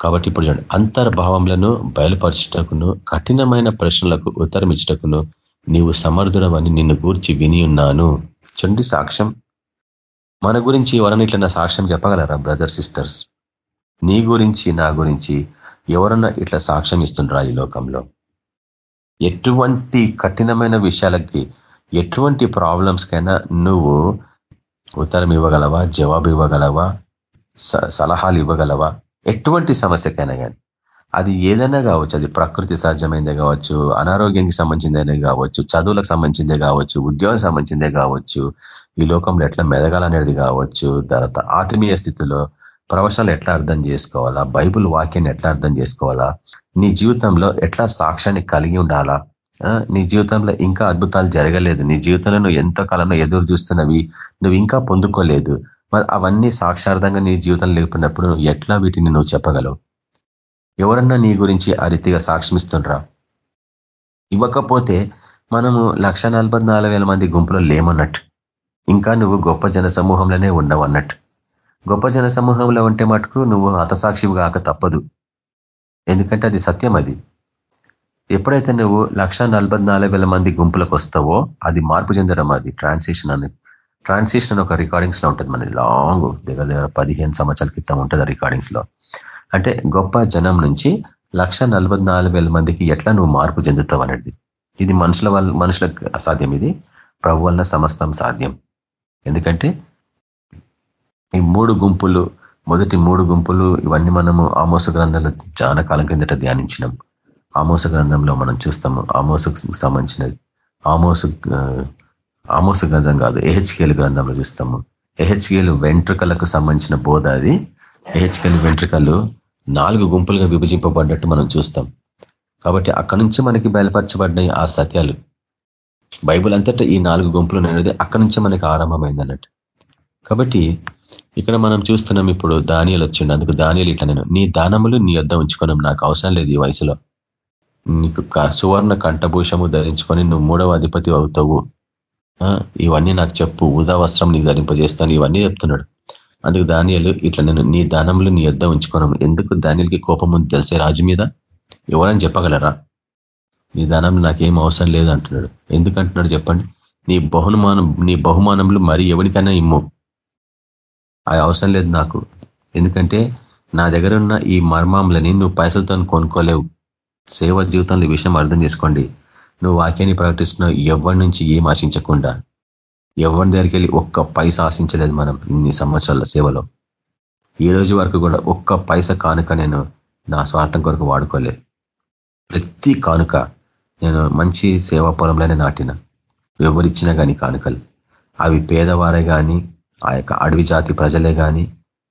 కాబట్టి ఇప్పుడు చూడండి. అంతర్భావములను బయలుపరచుటకును కఠినమైన ప్రశ్నలకు ఉత్తరం ఇచ్చటకును నీవు సమర్థుడమని నిన్ను గూర్చి విని ఉన్నాను. చూడండి సాక్ష్యం. మన గురించి ఎవరన్నా ఇట్లా సాక్ష్యం చెప్పగలరా బ్రదర్ సిస్టర్స్ నీ గురించి నా గురించి ఎవరన్నా ఇట్లా సాక్ష్యం ఇస్తుండ్రా ఈ లోకంలో? ఎటువంటి కఠినమైన విషయాలకి ఎటువంటి ప్రాబ్లమ్స్కైనా నువ్వు ఉత్తరం ఇవ్వగలవా జవాబు ఇవ్వగలవా సలహాలు ఇవ్వగలవా? ఎటువంటి సమస్యకైనా కానీ అది ఏదైనా కావచ్చు అది ప్రకృతి సహజమైందే కావచ్చు అనారోగ్యానికి సంబంధించిందే కావచ్చు చదువులకు సంబంధించిందే కావచ్చు ఉద్యోగం సంబంధించిందే కావచ్చు ఈ లోకంలో ఎట్లా మెదగాలనేది కావచ్చు తర్వాత ఆత్మీయ స్థితిలో ప్రవచనాలు ఎట్లా అర్థం చేసుకోవాలా బైబుల్ వాక్యాన్ని ఎట్లా అర్థం చేసుకోవాలా నీ జీవితంలో ఎట్లా సాక్ష్యాన్ని కలిగి ఉండాలా నీ జీవితంలో ఇంకా అద్భుతాలు జరగలేదు నీ జీవితంలో నువ్వు ఎంతో కాలంలో ఎదురు చూస్తున్నవి నువ్వు ఇంకా పొందుకోలేదు మరి అవన్నీ సాక్షార్థంగా నీ జీవితంలో లేకపోయినప్పుడు నువ్వు ఎట్లా వీటిని నువ్వు చెప్పగలవు? ఎవరన్నా నీ గురించి ఆ రీతిగా సాక్ష్యమిస్తుండ్రా ఇవ్వకపోతే మనము లక్ష మంది గుంపులో లేమన్నట్టు. ఇంకా నువ్వు గొప్ప జన సమూహంలోనే ఉండవు అన్నట్టు గొప్ప జన సమూహంలో ఉంటే మటుకు నువ్వు హతసాక్షివి కాక తప్పదు. ఎందుకంటే అది సత్యం అది. ఎప్పుడైతే నువ్వు లక్ష మంది గుంపులకు వస్తావో అది మార్పు చెందడం అది ట్రాన్సిషన్ అని. ట్రాన్సిషన్ ఒక రికార్డింగ్స్లో ఉంటుంది మనది. లాంగ్ దగ్గర దగ్గర పదిహేను సంవత్సరాల క్రితం ఉంటుంది రికార్డింగ్స్లో అంటే గొప్ప జనం నుంచి లక్ష మందికి ఎట్లా నువ్వు మార్పు చెందుతావు అనేది. ఇది మనుషుల వల్ల మనుషులకు అసాధ్యం ఇది. ప్రభు వల్ల సమస్తం సాధ్యం. ఎందుకంటే ఈ మూడు గుంపులు మొదటి మూడు గుంపులు ఇవన్నీ మనము ఆమోస గ్రంథంలో చాలా కాలం కిందట ధ్యానించినాం. ఆమోస గ్రంథంలో మనం చూస్తాము ఆమోసకు సంబంధించినది ఆమోస ఆమోస గ్రంథం కాదు ఎహెచ్కేలు గ్రంథంలో చూస్తాము. ఎహెచ్కేలు వెంట్రుకలకు సంబంధించిన బోధ అది. ఎహెచ్కేలు వెంట్రుకలు నాలుగు గుంపులుగా విభజింపబడ్డట్టు మనం చూస్తాం. కాబట్టి అక్కడి నుంచి మనకి బయలుపరచబడినాయి ఆ సత్యాలు. బైబుల్ అంతటా ఈ నాలుగు గుంపులు అనేది అక్కడి నుంచే మనకి ఆరంభమైంది అన్నట్టు. కాబట్టి ఇక్కడ మనం చూస్తున్నాం ఇప్పుడు ధాన్యాలు వచ్చిండు. అందుకు ధాన్యాలు ఇట్లా నేను నీ దానములు నీ యొద్ద ఉంచుకోవడం నాకు అవసరం లేదు ఈ వయసులో. నీకు సువర్ణ కంఠభూషము ధరించుకొని నువ్వు మూడవ అధిపతి అవుతావు. ఇవన్నీ నాకు చెప్పు. ఉదా వస్త్రం నీకు ధరింపజేస్తాను. ఇవన్నీ చెప్తున్నాడు. అందుకు ధాన్యాలు ఇట్లా నేను నీ దానములు నీ యొద్ద ఉంచుకోను. ఎందుకు దానిలకి కోపం ఉంది తెలిసే రాజు మీద? ఎవరని చెప్పగలరా? నీ ధనం నాకేం అవసరం లేదు అంటున్నాడు ఎందుకంటున్నాడు చెప్పండి. నీ బహుమానం నీ బహుమానములు మరి ఎవరికైనా ఇమ్ము. అది అవసరం లేదు నాకు. ఎందుకంటే నా దగ్గర ఉన్న ఈ మర్మాములని నువ్వు పైసలతో కొనుక్కోలేవు. సేవ జీవితంలో ఈ విషయం అర్థం చేసుకోండి. నువ్వు వాక్యాన్ని ప్రకటిస్తున్నావు ఎవరి నుంచి ఏం ఆశించకుండా ఎవరి దగ్గరికి వెళ్ళి ఒక్క పైస ఆశించలేదు మనం ఇన్ని సంవత్సరాల సేవలో. ఈ రోజు వరకు కూడా ఒక్క పైస కానుక నేను నా స్వార్థం కొరకు వాడుకోలేదు. ప్రతి కానుక నేను మంచి సేవా పొలంలోనే నాటిన. ఎవరిచ్చినా కానీ కానుకలు. అవి పేదవారే కానీ ఆ యొక్క అడవి జాతి ప్రజలే కానీ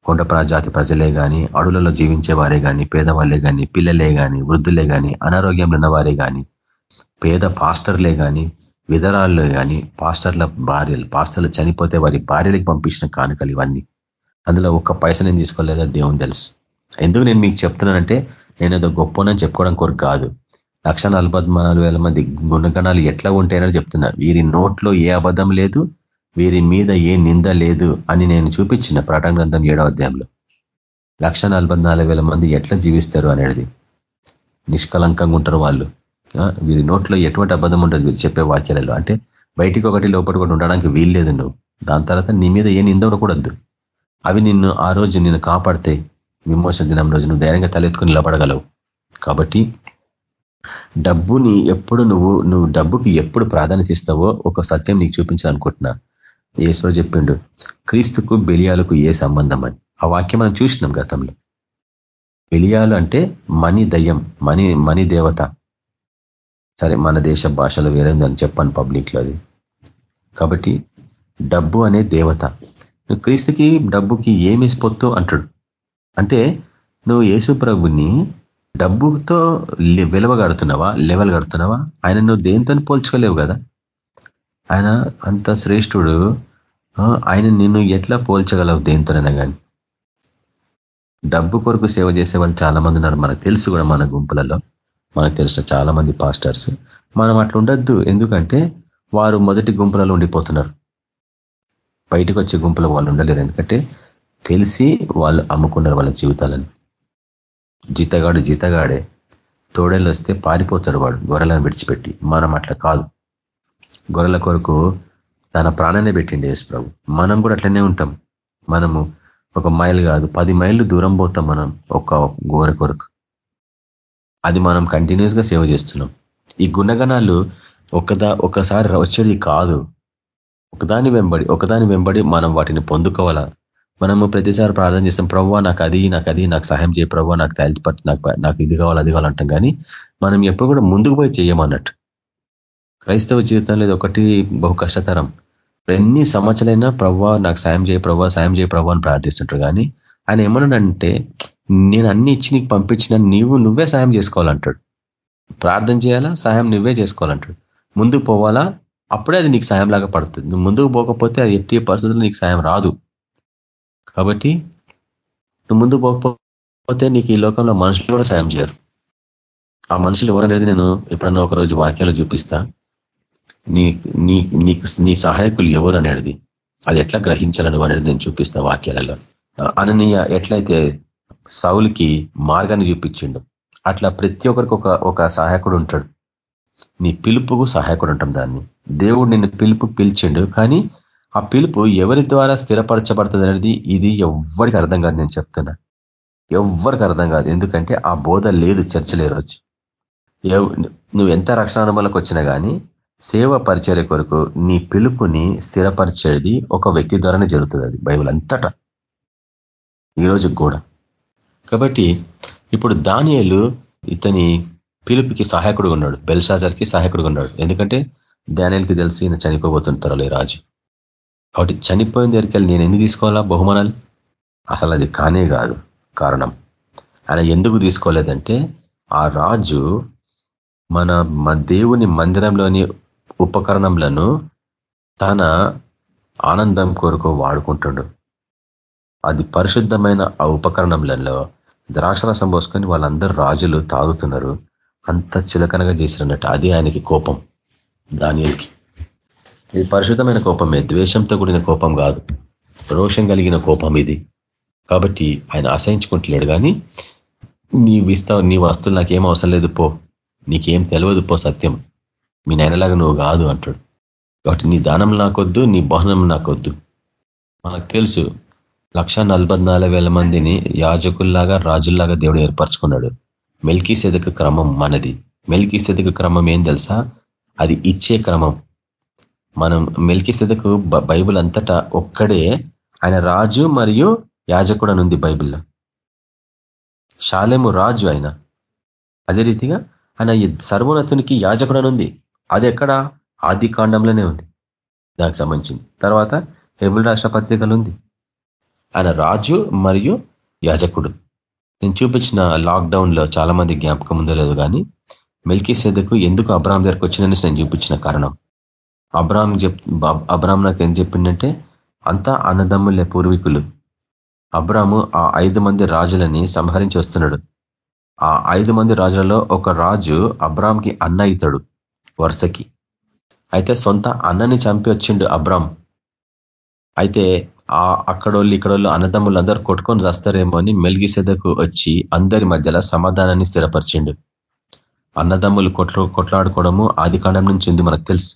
కొండ జాతి ప్రజలే కానీ అడవులలో జీవించే వారే కానీ పేదవాళ్ళే కానీ పిల్లలే కానీ వృద్ధులే కానీ అనారోగ్యంలో ఉన్నవారే కానీ పేద పాస్టర్లే కానీ విధరాల్లో కానీ పాస్టర్ల భార్యలు పాస్టర్లు చనిపోతే వారి భార్యలకు పంపించిన కానుకలు ఇవన్నీ. అందులో ఒక్క పైస నేను తీసుకోలేదా? దేవుని తెలుసు. ఎందుకు నేను మీకు చెప్తున్నానంటే నేను ఏదో గొప్పనని చెప్పుకోవడం కొరకు కాదు. లక్ష మంది గుణగణాలు ఎట్లా ఉంటాయని చెప్తున్నా. వీరి నోట్లో ఏ అబద్ధం లేదు వీరి మీద ఏ నింద లేదు అని నేను చూపించిన ప్రటన గ్రంథం ఏడవ అధ్యాయంలో. లక్ష మంది ఎట్లా జీవిస్తారు అనేది. నిష్కలంకంగా ఉంటారు వాళ్ళు. వీరి నోట్లో ఎటువంటి అబద్ధం ఉండదు వీరు చెప్పే వాక్యాలలో. అంటే బయటికి ఒకటి లోపల కూడా ఉండడానికి వీల్లేదు నువ్వు. దాని తర్వాత నీ మీద ఏ నింద ఉండకూడదు. అవి నిన్ను ఆ రోజు నిన్ను కాపాడితే విమోచన దినం రోజు నువ్వు ధైర్యంగా తలెత్తుకుని నిలబడగలవు. కాబట్టి డబ్బుని ఎప్పుడు నువ్వు నువ్వు డబ్బుకి ఎప్పుడు ప్రాధాన్యత ఇస్తావో ఒక సత్యం నీకు చూపించాలనుకుంటున్నా. ఏశ్వర చెప్పిండు క్రీస్తుకు బెలియాలకు ఏ సంబంధం అని? ఆ వాక్యం మనం చూసినాం గతంలో. బెలియాలు అంటే మణి దయ్యం మణి మణి దేవత. సరే మన దేశ భాషలో వేరేందని చెప్పాను పబ్లిక్లో అది. కాబట్టి డబ్బు అనే దేవత. నువ్వు క్రీస్తుకి డబ్బుకి ఏమిసిపోతూ అంటాడు? అంటే నువ్వు యేసు ప్రభుని డబ్బుతో విలువ కడుతున్నావా? లెవెల్ కడుతున్నావా? ఆయన నువ్వు దేంతో పోల్చుకోలేవు కదా. ఆయన అంత శ్రేష్ఠుడు. ఆయన నిన్ను ఎట్లా పోల్చగలవు దేంతోనైనా కానీ డబ్బు కొరకు సేవ చేసే వాళ్ళు చాలా మంది ఉన్నారు. మనకు తెలుసు కూడా మన గుంపులలో. మనకు తెలిసిన చాలా మంది పాస్టర్స్. మనం అట్లా ఉండొద్దు. ఎందుకంటే వారు మొదటి గుంపులలో ఉండిపోతున్నారు. బయటకు వచ్చే గుంపులో వాళ్ళు ఉండలేరు. ఎందుకంటే తెలిసి వాళ్ళు అమ్ముకున్నారు వాళ్ళ జీవితాలను. జీతగాడు జీతగాడే తోడేళ్ళు వస్తే పారిపోతాడు వాడు గొర్రెలను విడిచిపెట్టి. మనం అట్లా కాదు. గొర్రెల కొరకు తన ప్రాణాన్ని పెట్టిండి యేసు ప్రభు. మనం కూడా అట్లనే ఉంటాం. మనము ఒక మైల్ కాదు పది మైళ్ళు దూరం పోతాం మనం ఒక గొర్రె కొరకు. అది మనం కంటిన్యూస్గా సేవ చేస్తున్నాం. ఈ గుణగణాలు ఒకదా ఒకసారి వచ్చేది కాదు. ఒకదాని వెంబడి ఒకదాని వెంబడి మనం వాటిని పొందుకోవాలా? మనము ప్రతిసారి ప్రార్థన చేస్తాం ప్రవ్వా నాకు అది నాకు అది నాకు సహాయం చేయ ప్రవ్వా నాకు పట్టి నాకు నాకు ఇది కావాలి అది కావాలంటాం కానీ మనం ఎప్పుడు కూడా ముందుకు పోయి చేయమన్నట్టు క్రైస్తవ జీవితంలో ఇది ఒకటి బహు కష్టతరం. ఎన్ని సంవత్సరాలైనా ప్రవ్వా నాకు సాయం చేయ ప్రవ్వా సాయం చేయ ప్రవ్వా అని ప్రార్థిస్తుంటారు. కానీ ఆయన ఏమన్నాడంటే నేను అన్ని ఇచ్చి నీకు పంపించిన నీవు నువ్వే సాయం చేసుకోవాలంటాడు. ప్రార్థన చేయాలా? సాయం నువ్వే చేసుకోవాలంటాడు. ముందుకు పోవాలా? అప్పుడే అది నీకు సాయం లాగా పడుతుంది. నువ్వు ముందుకు పోకపోతే అది ఎట్టి పరిస్థితుల్లో నీకు సాయం రాదు. కాబట్టి నువ్వు ముందు పోకపోతే నీకు ఈ లోకంలో మనుషులు కూడా సాయం చేయరు. ఆ మనుషులు ఎవరనేది నేను ఎప్పుడన్నా ఒకరోజు వాక్యాలు చూపిస్తా. నీ నీ నీకు నీ సహాయకులు ఎవరు అనేది అది ఎట్లా గ్రహించాలని అనేది నేను చూపిస్తా వాక్యాలలో. అననీయ ఎట్లయితే సౌలికి మార్గాన్ని చూపించిండు అట్లా ప్రతి ఒక్కరికి ఒక ఒక సహాయకుడు ఉంటాడు. నీ పిలుపుకు సహాయకుడు ఉంటాం దాన్ని. దేవుడు నిన్ను పిలుపు పిలిచిండు కానీ ఆ పిలుపు ఎవరి ద్వారా స్థిరపరచబడుతుంది అనేది ఇది ఎవ్వరికి అర్థం కాదు నేను చెప్తున్నా. ఎవ్వరికి అర్థం కాదు. ఎందుకంటే ఆ బోధ లేదు చర్చలు రోజు. నువ్వు ఎంత రక్షణ అనుభవంలోకి వచ్చినా కానీ సేవ పరిచర్య కొరకు నీ పిలుపుని స్థిరపరిచేది ఒక వ్యక్తి ద్వారానే జరుగుతుంది అది బైబుల్ అంతటా. ఈరోజు కూడా. కాబట్టి ఇప్పుడు దానియలు ఇతని పిలుపుకి సహాయకుడు ఉన్నాడు. బెల్షాజర్కి సహాయకుడు ఉన్నాడు. ఎందుకంటే దానియల్కి తెలిసి ఈయన చనిపోబోతుంటారు రాజు. కాబట్టి చనిపోయిన దగ్గరికి నేను ఎందుకు తీసుకోవాలా బహుమానాలు? అసలు అది కానే కాదు. కారణం. ఆయన ఎందుకు తీసుకోలేదంటే ఆ రాజు మన దేవుని మందిరంలోని ఉపకరణంలను తన ఆనందం కొరకు వాడుకుంటుండు. అది పరిశుద్ధమైన ఆ ఉపకరణంలలో ద్రాక్షరసం పోసుకొని వాళ్ళందరూ రాజులు తాగుతున్నారు. అంత చులకనగా చేసినట్టు అది ఆయనకి కోపం. దానికి ఇది పరిశుద్ధమైన కోపమే ద్వేషంతో కూడిన కోపం కాదు. రోషం కలిగిన కోపం ఇది. కాబట్టి ఆయన అసహించుకుంటలేడు కానీ నీ విస్తా నీ వస్తువులు నాకేం అవసరం లేదు పో. నీకేం తెలియదు పో సత్యం. మీ నాయనలాగా నువ్వు కాదు అంటాడు. కాబట్టి నీ దానం నాకొద్దు నీ బహనం నాకొద్దు. మనకు తెలుసు లక్ష మందిని యాజకుల్లాగా రాజుల్లాగా దేవుడు ఏర్పరచుకున్నాడు. మెల్కీ క్రమం మనది. మెల్కీ క్రమం ఏం తెలుసా? అది ఇచ్చే క్రమం. మనం మెల్కిసెదకు బైబుల్ అంతటా ఒక్కడే ఆయన రాజు మరియు యాజకుడు ఉంది బైబిల్లో. శాలేము రాజు ఆయన. అదే రీతిగా ఆయన సర్వోన్నతునికి ఉంది అది ఎక్కడ? ఆది కాండంలోనే ఉంది. దానికి సంబంధించింది. తర్వాత హెబుల్ రాష్ట్ర పత్రికలు ఉంది ఆయన రాజు మరియు యాజకుడు. నేను చూపించిన లాక్డౌన్లో చాలా మంది జ్ఞాపకం ఉందో లేదు కానీ మెల్కీ సెదకు ఎందుకు అబ్రాహం దగ్గరకు వచ్చిందని నేను చూపించిన కారణం. అబ్రామ్ చెప్ అబ్రామ్ నాకు ఏం చెప్పిందంటే అంతా అన్నదమ్ములే పూర్వీకులు. అబ్రాము ఆ ఐదు మంది రాజులని సంహరించి వస్తున్నాడు. ఆ ఐదు మంది రాజులలో ఒక రాజు అబ్రామ్కి అన్న అవుతాడు వరుసకి. అయితే సొంత అన్నని చంపి వచ్చిండు అబ్రామ్ అయితే ఆ అక్కడోళ్ళు ఇక్కడోళ్ళు అన్నదమ్ములు అందరూ కొట్టుకొని చేస్తారేమో అని మెల్గిసెదకు వచ్చి అందరి మధ్యలో సమాధానాన్ని స్థిరపరిచిండు. అన్నదమ్ములు కొట్లు కొట్లాడుకోవడము ఆది కాండం నుంచి ఉంది మనకు తెలుసు.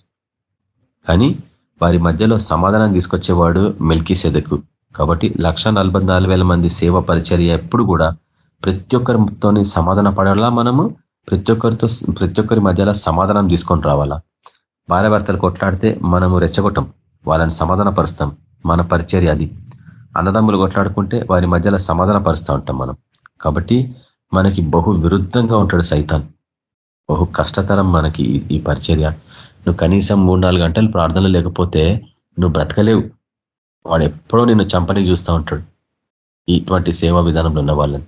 కానీ వారి మధ్యలో సమాధానం తీసుకొచ్చేవాడు మెల్కీ సెదకు కాబట్టి లక్ష మంది సేవ పరిచర్య ఎప్పుడు కూడా ప్రతి ఒక్కరితోని సమాధాన పడాలా మనము ప్రతి ఒక్కరితో ప్రతి ఒక్కరి మధ్యలో సమాధానం తీసుకొని రావాలా? భార్య భర్తలు కొట్లాడితే మనము రెచ్చగొట్టం వాళ్ళని సమాధాన పరుస్తాం మన పరిచర్య అది. అన్నదమ్ములు కొట్లాడుకుంటే వారి మధ్యలో సమాధాన పరుస్తూ ఉంటాం మనం. కాబట్టి మనకి బహు విరుద్ధంగా ఉంటాడు సైతాన్. బహు కష్టతరం మనకి ఈ పరిచర్య. నువ్వు కనీసం మూడు నాలుగు గంటలు ప్రార్థనలు లేకపోతే నువ్వు బ్రతకలేవు. వాడు ఎప్పుడో నిన్ను చంపని చూస్తూ ఉంటాడు. ఇటువంటి సేవా విధానంలో ఉన్న వాళ్ళని.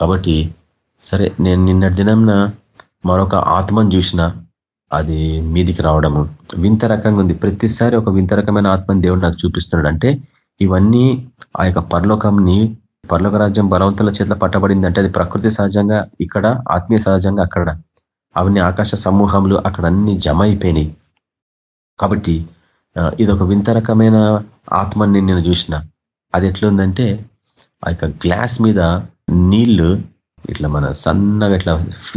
కాబట్టి సరే నేను నిన్నటి దినంన మరొక ఆత్మను చూసిన అది మీదికి రావడము. వింత రకంగా ఉంది. ప్రతిసారి ఒక వింత రకమైన ఆత్మని దేవుడు నాకు చూపిస్తున్నాడు. అంటే ఇవన్నీ ఆ యొక్క పరలోకంని పర్లోకరాజ్యం బలవంతుల చేతిలో పట్టబడింది అంటే అది ప్రకృతి సహజంగా ఇక్కడ ఆత్మీయ సహజంగా అక్కడ. అవన్నీ ఆకాశ సమూహములు అక్కడ అన్ని జమ అయిపోయినాయి కాబట్టి ఇది ఒక వింత రకమైన ఆత్మని నేను చూసిన. అది ఎట్లుందంటే ఆ యొక్క గ్లాస్ మీద నీళ్ళు ఇట్లా మన సన్నగా ఇట్లా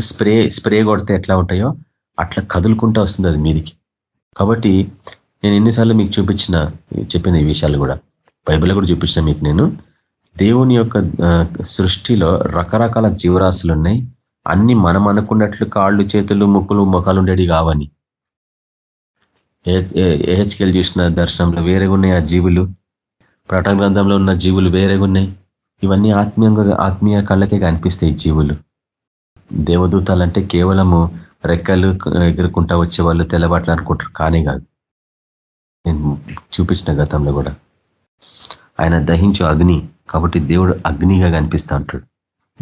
స్ప్రే స్ప్రే కొడితే ఎట్లా ఉంటాయో అట్లా కదులుకుంటూ వస్తుంది అది మీదికి. కాబట్టి నేను ఎన్నిసార్లు మీకు చూపించిన చెప్పిన ఈ విషయాలు కూడా బైబిల్ కూడా చూపించిన మీకు నేను. దేవుని యొక్క సృష్టిలో రకరకాల జీవరాశులు ఉన్నాయి అన్ని మనం అనుకున్నట్లు కాళ్ళు చేతులు ముక్కులు ముఖాలు ఉండేవి కావని. ఏహెచ్కెల్ చూసిన దర్శనంలో వేరేగా ఉన్నాయి ఆ జీవులు. ప్రటన గ్రంథంలో ఉన్న జీవులు వేరేగా ఉన్నాయి. ఇవన్నీ ఆత్మీయంగా ఆత్మీయ కళ్ళకే కనిపిస్తాయి జీవులు. దేవదూతాలంటే కేవలము రెక్కలు ఎగురుకుంటా వచ్చే వాళ్ళు తెల్లబాట్లు అనుకుంటారు కానీ కాదు. నేను చూపించిన గతంలో కూడా. ఆయన దహించు అగ్ని కాబట్టి దేవుడు అగ్నిగా కనిపిస్తూ ఉంటాడు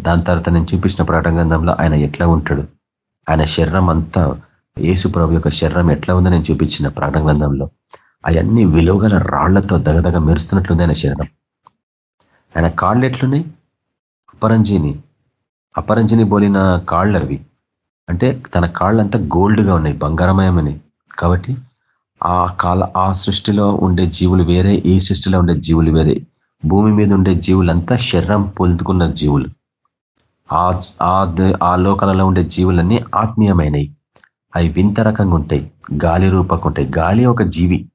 దాని తర్వాత నేను చూపించిన ప్రటన గ్రంథంలో ఆయన ఎట్లా ఉంటాడు? ఆయన శరీరం అంతా ఏసు ప్రభు యొక్క శరీరం ఎట్లా ఉందో నేను చూపించిన ప్రకటన గ్రంథంలో. అవన్నీ విలువగల రాళ్ళతో దగదగ మెరుస్తున్నట్లుంది ఆయన శరీరం. ఆయన కాళ్ళు ఎట్లున్నాయి? అపరంజిని. అపరంజిని బోలిన కాళ్ళు అవి. అంటే తన కాళ్ళంతా గోల్డ్గా ఉన్నాయి బంగారమయమని కాబట్టి ఆ కాల ఆ సృష్టిలో ఉండే జీవులు వేరే ఈ సృష్టిలో ఉండే జీవులు వేరే. భూమి మీద ఉండే జీవులంతా శరీరం పొందుకున్న జీవులు. ఆ లోకాలలో ఉండే జీవులన్నీ ఆత్మీయమైనవి అవి వింత రకంగా ఉంటాయి గాలి రూపకు ఉంటాయి గాలి ఒక జీవి.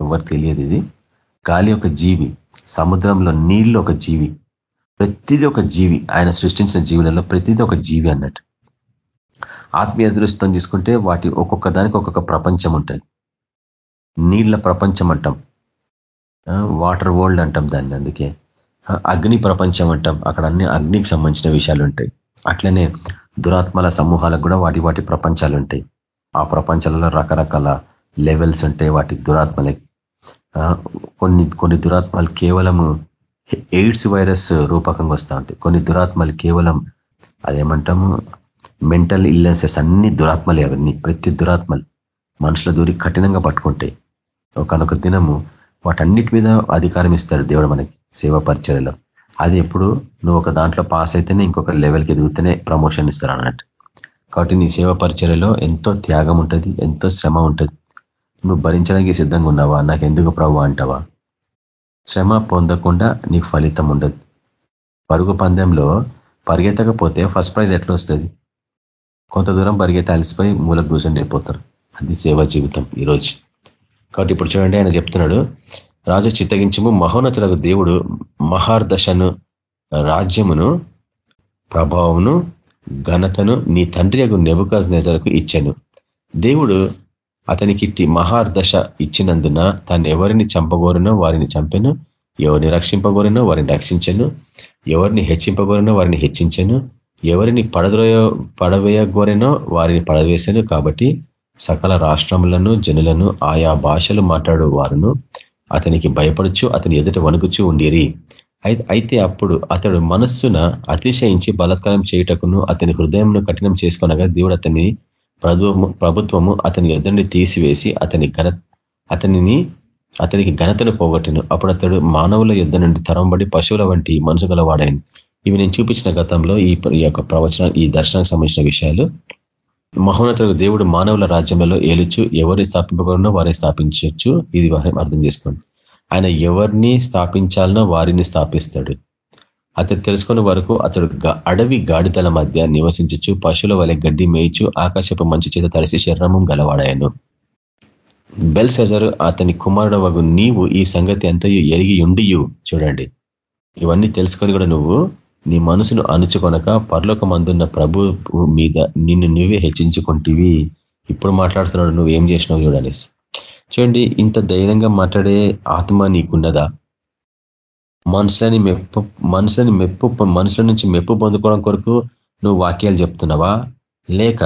ఎవరు తెలియదు ఇది? గాలి ఒక జీవి. సముద్రంలో నీళ్ళు ఒక జీవి. ప్రతిదీ ఒక జీవి. ఆయన సృష్టించిన జీవులలో ప్రతిదీ ఒక జీవి అన్నట్టు. ఆత్మీయ దృష్టితో తీసుకుంటే వాటి ఒక్కొక్క దానికి ఒక్కొక్క ప్రపంచం ఉంటుంది. నీళ్ళ ప్రపంచం అంటాం. వాటర్ వరల్డ్ అంటాం దాన్ని అందుకే. అగ్ని ప్రపంచం అంటాం. అక్కడ అన్ని అగ్నికి సంబంధించిన విషయాలు ఉంటాయి. అట్లనే దురాత్మల సమూహాలకు కూడా వాటి వాటి ప్రపంచాలు ఉంటాయి. ఆ ప్రపంచాలలో రకరకాల లెవెల్స్ ఉంటాయి వాటి దురాత్మలకి. కొన్ని కొన్ని దురాత్మలు కేవలము ఎయిడ్స్ వైరస్ రూపకంగా వస్తూ ఉంటాయి. కొన్ని దురాత్మలు కేవలం అదేమంటాము మెంటల్ ఇల్నెసెస్ అన్ని దురాత్మలే అవన్నీ. ప్రతి దురాత్మలు మనుషుల దూరి కఠినంగా పట్టుకుంటాయి. ఒకనొక దినము వాటన్నిటి మీద అధికారం ఇస్తాడు దేవుడు మనకి సేవా పరిచయలో అది ఎప్పుడు? నువ్వు ఒక దాంట్లో పాస్ అయితేనే ఇంకొక లెవెల్కి ఎదుగుతూనే ప్రమోషన్ ఇస్తారు అన్నట్టు. కాబట్టి నీ సేవ పరిచయలో ఎంతో త్యాగం ఉంటుంది ఎంతో శ్రమ ఉంటుంది. నువ్వు భరించడానికి సిద్ధంగా ఉన్నావా? నాకు ఎందుకు ప్రభు అంటావా? శ్రమ పొందకుండా నీకు ఫలితం ఉండదు. పరుగు పందెంలో పరిగెత్తకపోతే ఫస్ట్ ప్రైజ్ ఎట్లా వస్తుంది? కొంత దూరం పరిగెత్త అలసిపోయి మూలకు కూర్చొని అయిపోతారు అది సేవా జీవితం ఈరోజు. కాబట్టి ఇప్పుడు చూడండి ఆయన చెప్తున్నాడు రాజు చిత్తగించము మహోన్నతులకు దేవుడు మహార్దశను రాజ్యమును ప్రభావమును ఘనతను నీ తండ్రి యొక్క నెబుకాజ్ నేజలకు ఇచ్చాను. దేవుడు అతనికి ఇట్టి మహార్దశ ఇచ్చినందున తను ఎవరిని చంపగోరినో వారిని చంపెను ఎవరిని రక్షింపగోరినో వారిని రక్షించను ఎవరిని హెచ్చింపగోరినో వారిని హెచ్చించను ఎవరిని పడద్రోయ పడవేయగోరెనో వారిని పడవేశాను కాబట్టి సకల రాష్ట్రములను జనులను ఆయా భాషలు మాట్లాడు వారును అతనికి భయపడుచు అతని ఎదుట వణుకుచూ ఉండిరి. అయితే అప్పుడు అతడు మనస్సున అతిశయించి బలత్కారం చేయుటకును అతని హృదయంను కఠినం చేసుకునగా దేవుడు అతని ప్రభుత్వము అతని ఎదురిని తీసివేసి అతని ఘన అతనిని అతనికి ఘనతను పోగొట్టను. అప్పుడు అతడు మానవుల యుద్ధ నుండి తరంబడి పశువుల వంటి మనసు గలవాడాయను ఇవి నేను చూపించిన గతంలో ఈ యొక్క ప్రవచన ఈ దర్శనానికి సంబంధించిన విషయాలు. మహోన్నతులకు దేవుడు మానవుల రాజ్యంలో ఏలుచు ఎవరిని స్థాపింపకూడనో వారిని స్థాపించవచ్చు ఇది అర్థం చేసుకోండి. ఆయన ఎవరిని స్థాపించాలనో వారిని స్థాపిస్తాడు. అతడు తెలుసుకున్న వరకు అతడు అడవి గాడిదల మధ్య నివసించచ్చు పశువుల వలె గడ్డి మేయచ్చు ఆకాశపు మంచి చేత తడిసి శరీరము గలవాడాయను బెల్ సెజరు అతని కుమారుడు నీవు ఈ సంగతి అంతయు ఎరిగి ఉండియు? చూడండి. ఇవన్నీ తెలుసుకొని కూడా నువ్వు నీ మనసును అణుచుకొనక పరలోక మందున్న ప్రభు మీద నిన్ను నువ్వే హెచ్చించుకుంటేవి. ఇప్పుడు మాట్లాడుతున్నాడు నువ్వు ఏం చేసినావు చూడనేసి చూడండి ఇంత ధైర్యంగా మాట్లాడే ఆత్మ నీకున్నదా? మనుషులని మెప్పు మనుషులని మెప్పు మనుషుల నుంచి మెప్పు పొందుకోవడం కొరకు నువ్వు వాక్యాలు చెప్తున్నావా? లేక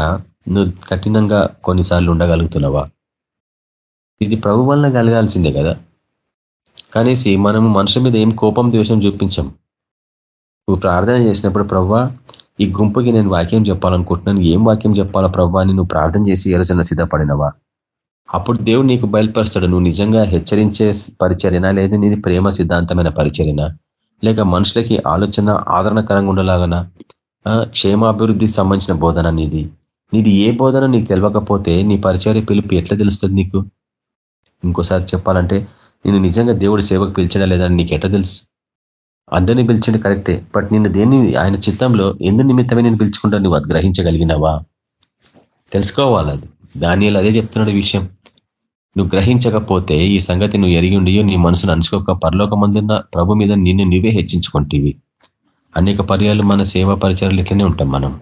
నువ్వు కఠినంగా కొన్నిసార్లు ఉండగలుగుతున్నావా? ఇది ప్రభు వలన కలగాల్సిందే కదా. కనీసి మనము మనుషుల మీద ఏం కోపం ద్వేషం చూపించాం. నువ్వు ప్రార్థన చేసినప్పుడు ప్రవ్వా ఈ గుంపుకి నేను వాక్యం చెప్పాలనుకుంటున్నాను. ఏం వాక్యం చెప్పాలా ప్రవ్వా? అని నువ్వు ప్రార్థన చేసి ఏ సిద్ధపడినవా? అప్పుడు దేవుడు నీకు బయలుపరుస్తాడు. నువ్వు నిజంగా హెచ్చరించే పరిచర్యనా? లేదా నీది ప్రేమ సిద్ధాంతమైన పరిచర్యనా? లేక మనుషులకి ఆలోచన ఆదరణకరంగా ఉండలాగనా? క్షేమాభివృద్ధికి సంబంధించిన బోధన నీది. నీది ఏ బోధన నీకు తెలియకపోతే నీ పరిచర్య పిలుపు ఎట్లా తెలుస్తుంది నీకు? ఇంకోసారి చెప్పాలంటే నేను నిజంగా దేవుడు సేవకు పిలిచడా లేదని నీకు ఎట్లా తెలుసు? అందరినీ పిలిచింది కరెక్టే. బట్ నిన్ను దేన్ని ఆయన చిత్తంలో ఎందు నిమిత్తమే నేను పిలుచుకుంటా నువ్వు అది గ్రహించగలిగినావా? తెలుసుకోవాలి అది. దానిలో అదే చెప్తున్నాడు విషయం. నువ్వు గ్రహించకపోతే ఈ సంగతి నువ్వు ఎరిగి ఉండి నీ మనసును అనుకోక పరలోకమందున్న ప్రభు మీద నిన్ను నువ్వే హెచ్చించుకుంటేవి. అనేక పర్యాలు మన సేవా పరిచయాలు ఇట్లనే ఉంటాం మనం.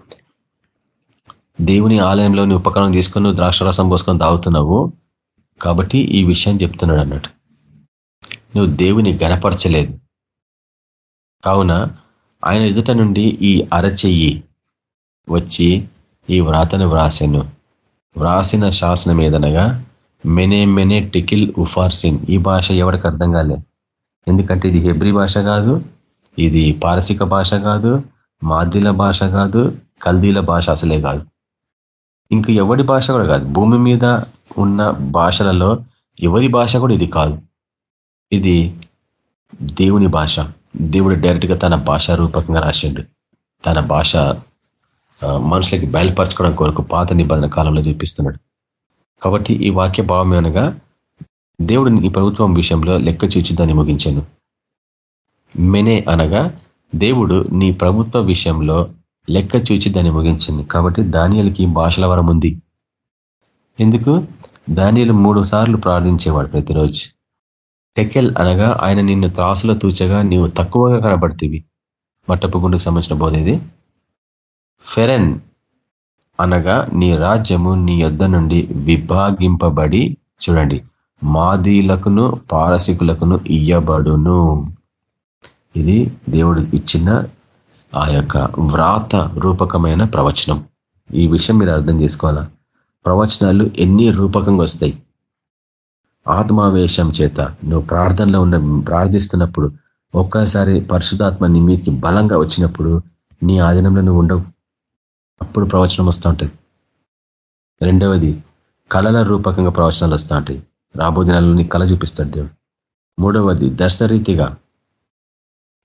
దేవుని ఆలయంలో నీ ఉపకరణం తీసుకొని నువ్వు ద్రాక్షరసం పోసుకొని తాగుతున్నావు కాబట్టి ఈ విషయం చెప్తున్నాడు అన్నట్టు. నువ్వు దేవుని గనపరచలేదు. కావున ఆయన ఎదుట నుండి ఈ అరచెయ్యి వచ్చి ఈ వ్రాతను వ్రాసెను. వ్రాసిన శాసనం ఏదనగా మెనే మెనే టికిల్ ఉఫార్సిన్ ఈ భాష ఎవరికి అర్థం కాలే? ఎందుకంటే ఇది హెబ్రి భాష కాదు ఇది పారసిక భాష కాదు మాదిల భాష కాదు కల్దీల భాష అసలే కాదు. ఇంక ఎవరి భాష కూడా కాదు. భూమి మీద ఉన్న భాషలలో ఎవరి భాష కూడా ఇది కాదు. ఇది దేవుని భాష. దేవుడు డైరెక్ట్గా తన భాష రూపకంగా రాసిండు. తన భాష మనుషులకి బయలుపరచుకోవడం కొరకు పాత నిబంధన కాలంలో చూపిస్తున్నాడు. కాబట్టి ఈ వాక్య భావమేనగా అనగా దేవుడు ఈ ప్రభుత్వం విషయంలో లెక్క చూచి దాన్ని ముగించాను. మెనే అనగా దేవుడు నీ ప్రభుత్వ విషయంలో లెక్క చూచి దాన్ని ముగించింది. కాబట్టి దానియలకి భాషల వరం ఉంది. ఎందుకు? దానియలు మూడు సార్లు ప్రార్థించేవాడు ప్రతిరోజు. టెకెల్ అనగా ఆయన నిన్ను త్రాసులో తూచగా నీవు తక్కువగా కనబడుతుంది మట్టపు గుండుకు సంబంధించిన బోధ ఇది. ఫెరెన్ అనగా నీ రాజ్యము నీ యొద్ధ నుండి విభాగింపబడి చూడండి. మాదీలకును పారసికులకును ఇయ్యబడును. ఇది దేవుడు ఇచ్చిన ఆ యొక్క వ్రాత రూపకమైన ప్రవచనం. ఈ విషయం మీరు అర్థం చేసుకోవాలా? ప్రవచనాలు ఎన్ని రూపకంగా వస్తాయి? ఆత్మావేశం చేత నువ్వు ప్రార్థనలో ఉన్న ప్రార్థిస్తున్నప్పుడు ఒక్కసారి పరిశుధాత్మ నీ మీదకి బలంగా వచ్చినప్పుడు నీ ఆధీనంలో నువ్వు ఉండవు. అప్పుడు ప్రవచనం వస్తూ ఉంటుంది. రెండవది కళల రూపకంగా ప్రవచనాలు వస్తూ ఉంటాయి. రాబో దినాల్లో నీ కళ చూపిస్తాడు దేవుడు. మూడవది దర్శనరీతిగా.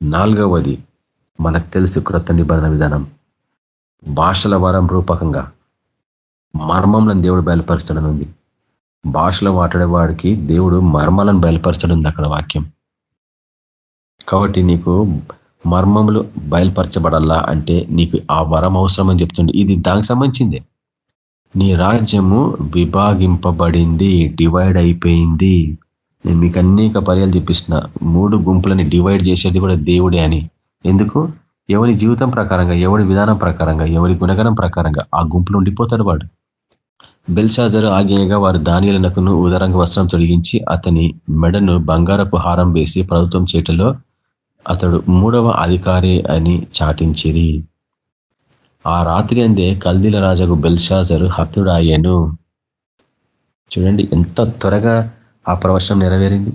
నాలుగవది మనకు తెలుసు క్రొత్త నిబంధన విధానం. భాషల వరం రూపకంగా. మర్మంలో దేవుడు బయలుపరుస్తాడని ఉంది. భాషలో మాట్లాడే వాడికి దేవుడు మర్మాలను బయలుపరచడం అక్కడ వాక్యం. కాబట్టి నీకు మర్మములు బయలుపరచబడల్లా అంటే నీకు ఆ వరం అవసరం అని చెప్తుండే. ఇది దానికి సంబంధించిందే. నీ రాజ్యము విభాగింపబడింది డివైడ్ అయిపోయింది. నేను మీకు అనేక పర్యాలు చూపిస్తున్న మూడు గుంపులని డివైడ్ చేసేది కూడా దేవుడే అని. ఎందుకు? ఎవరి జీవితం ప్రకారంగా ఎవరి విధానం ప్రకారంగా ఎవరి గుణగణం ప్రకారంగా ఆ గుంపులు ఉండిపోతాడు వాడు. బెల్షాజరు ఆగేయగా వారు దానిలనకును ఉదరంగ వస్త్రం తొలగించి అతని మెడను బంగారపు హారం వేసి ప్రభుత్వం చేటలో అతడు మూడవ అధికారి అని చాటించిరి. ఆ రాత్రి అందే కల్దీల రాజకు బెల్షాజరు హతుడాయను చూడండి ఎంత త్వరగా ఆ ప్రవచనం నెరవేరింది.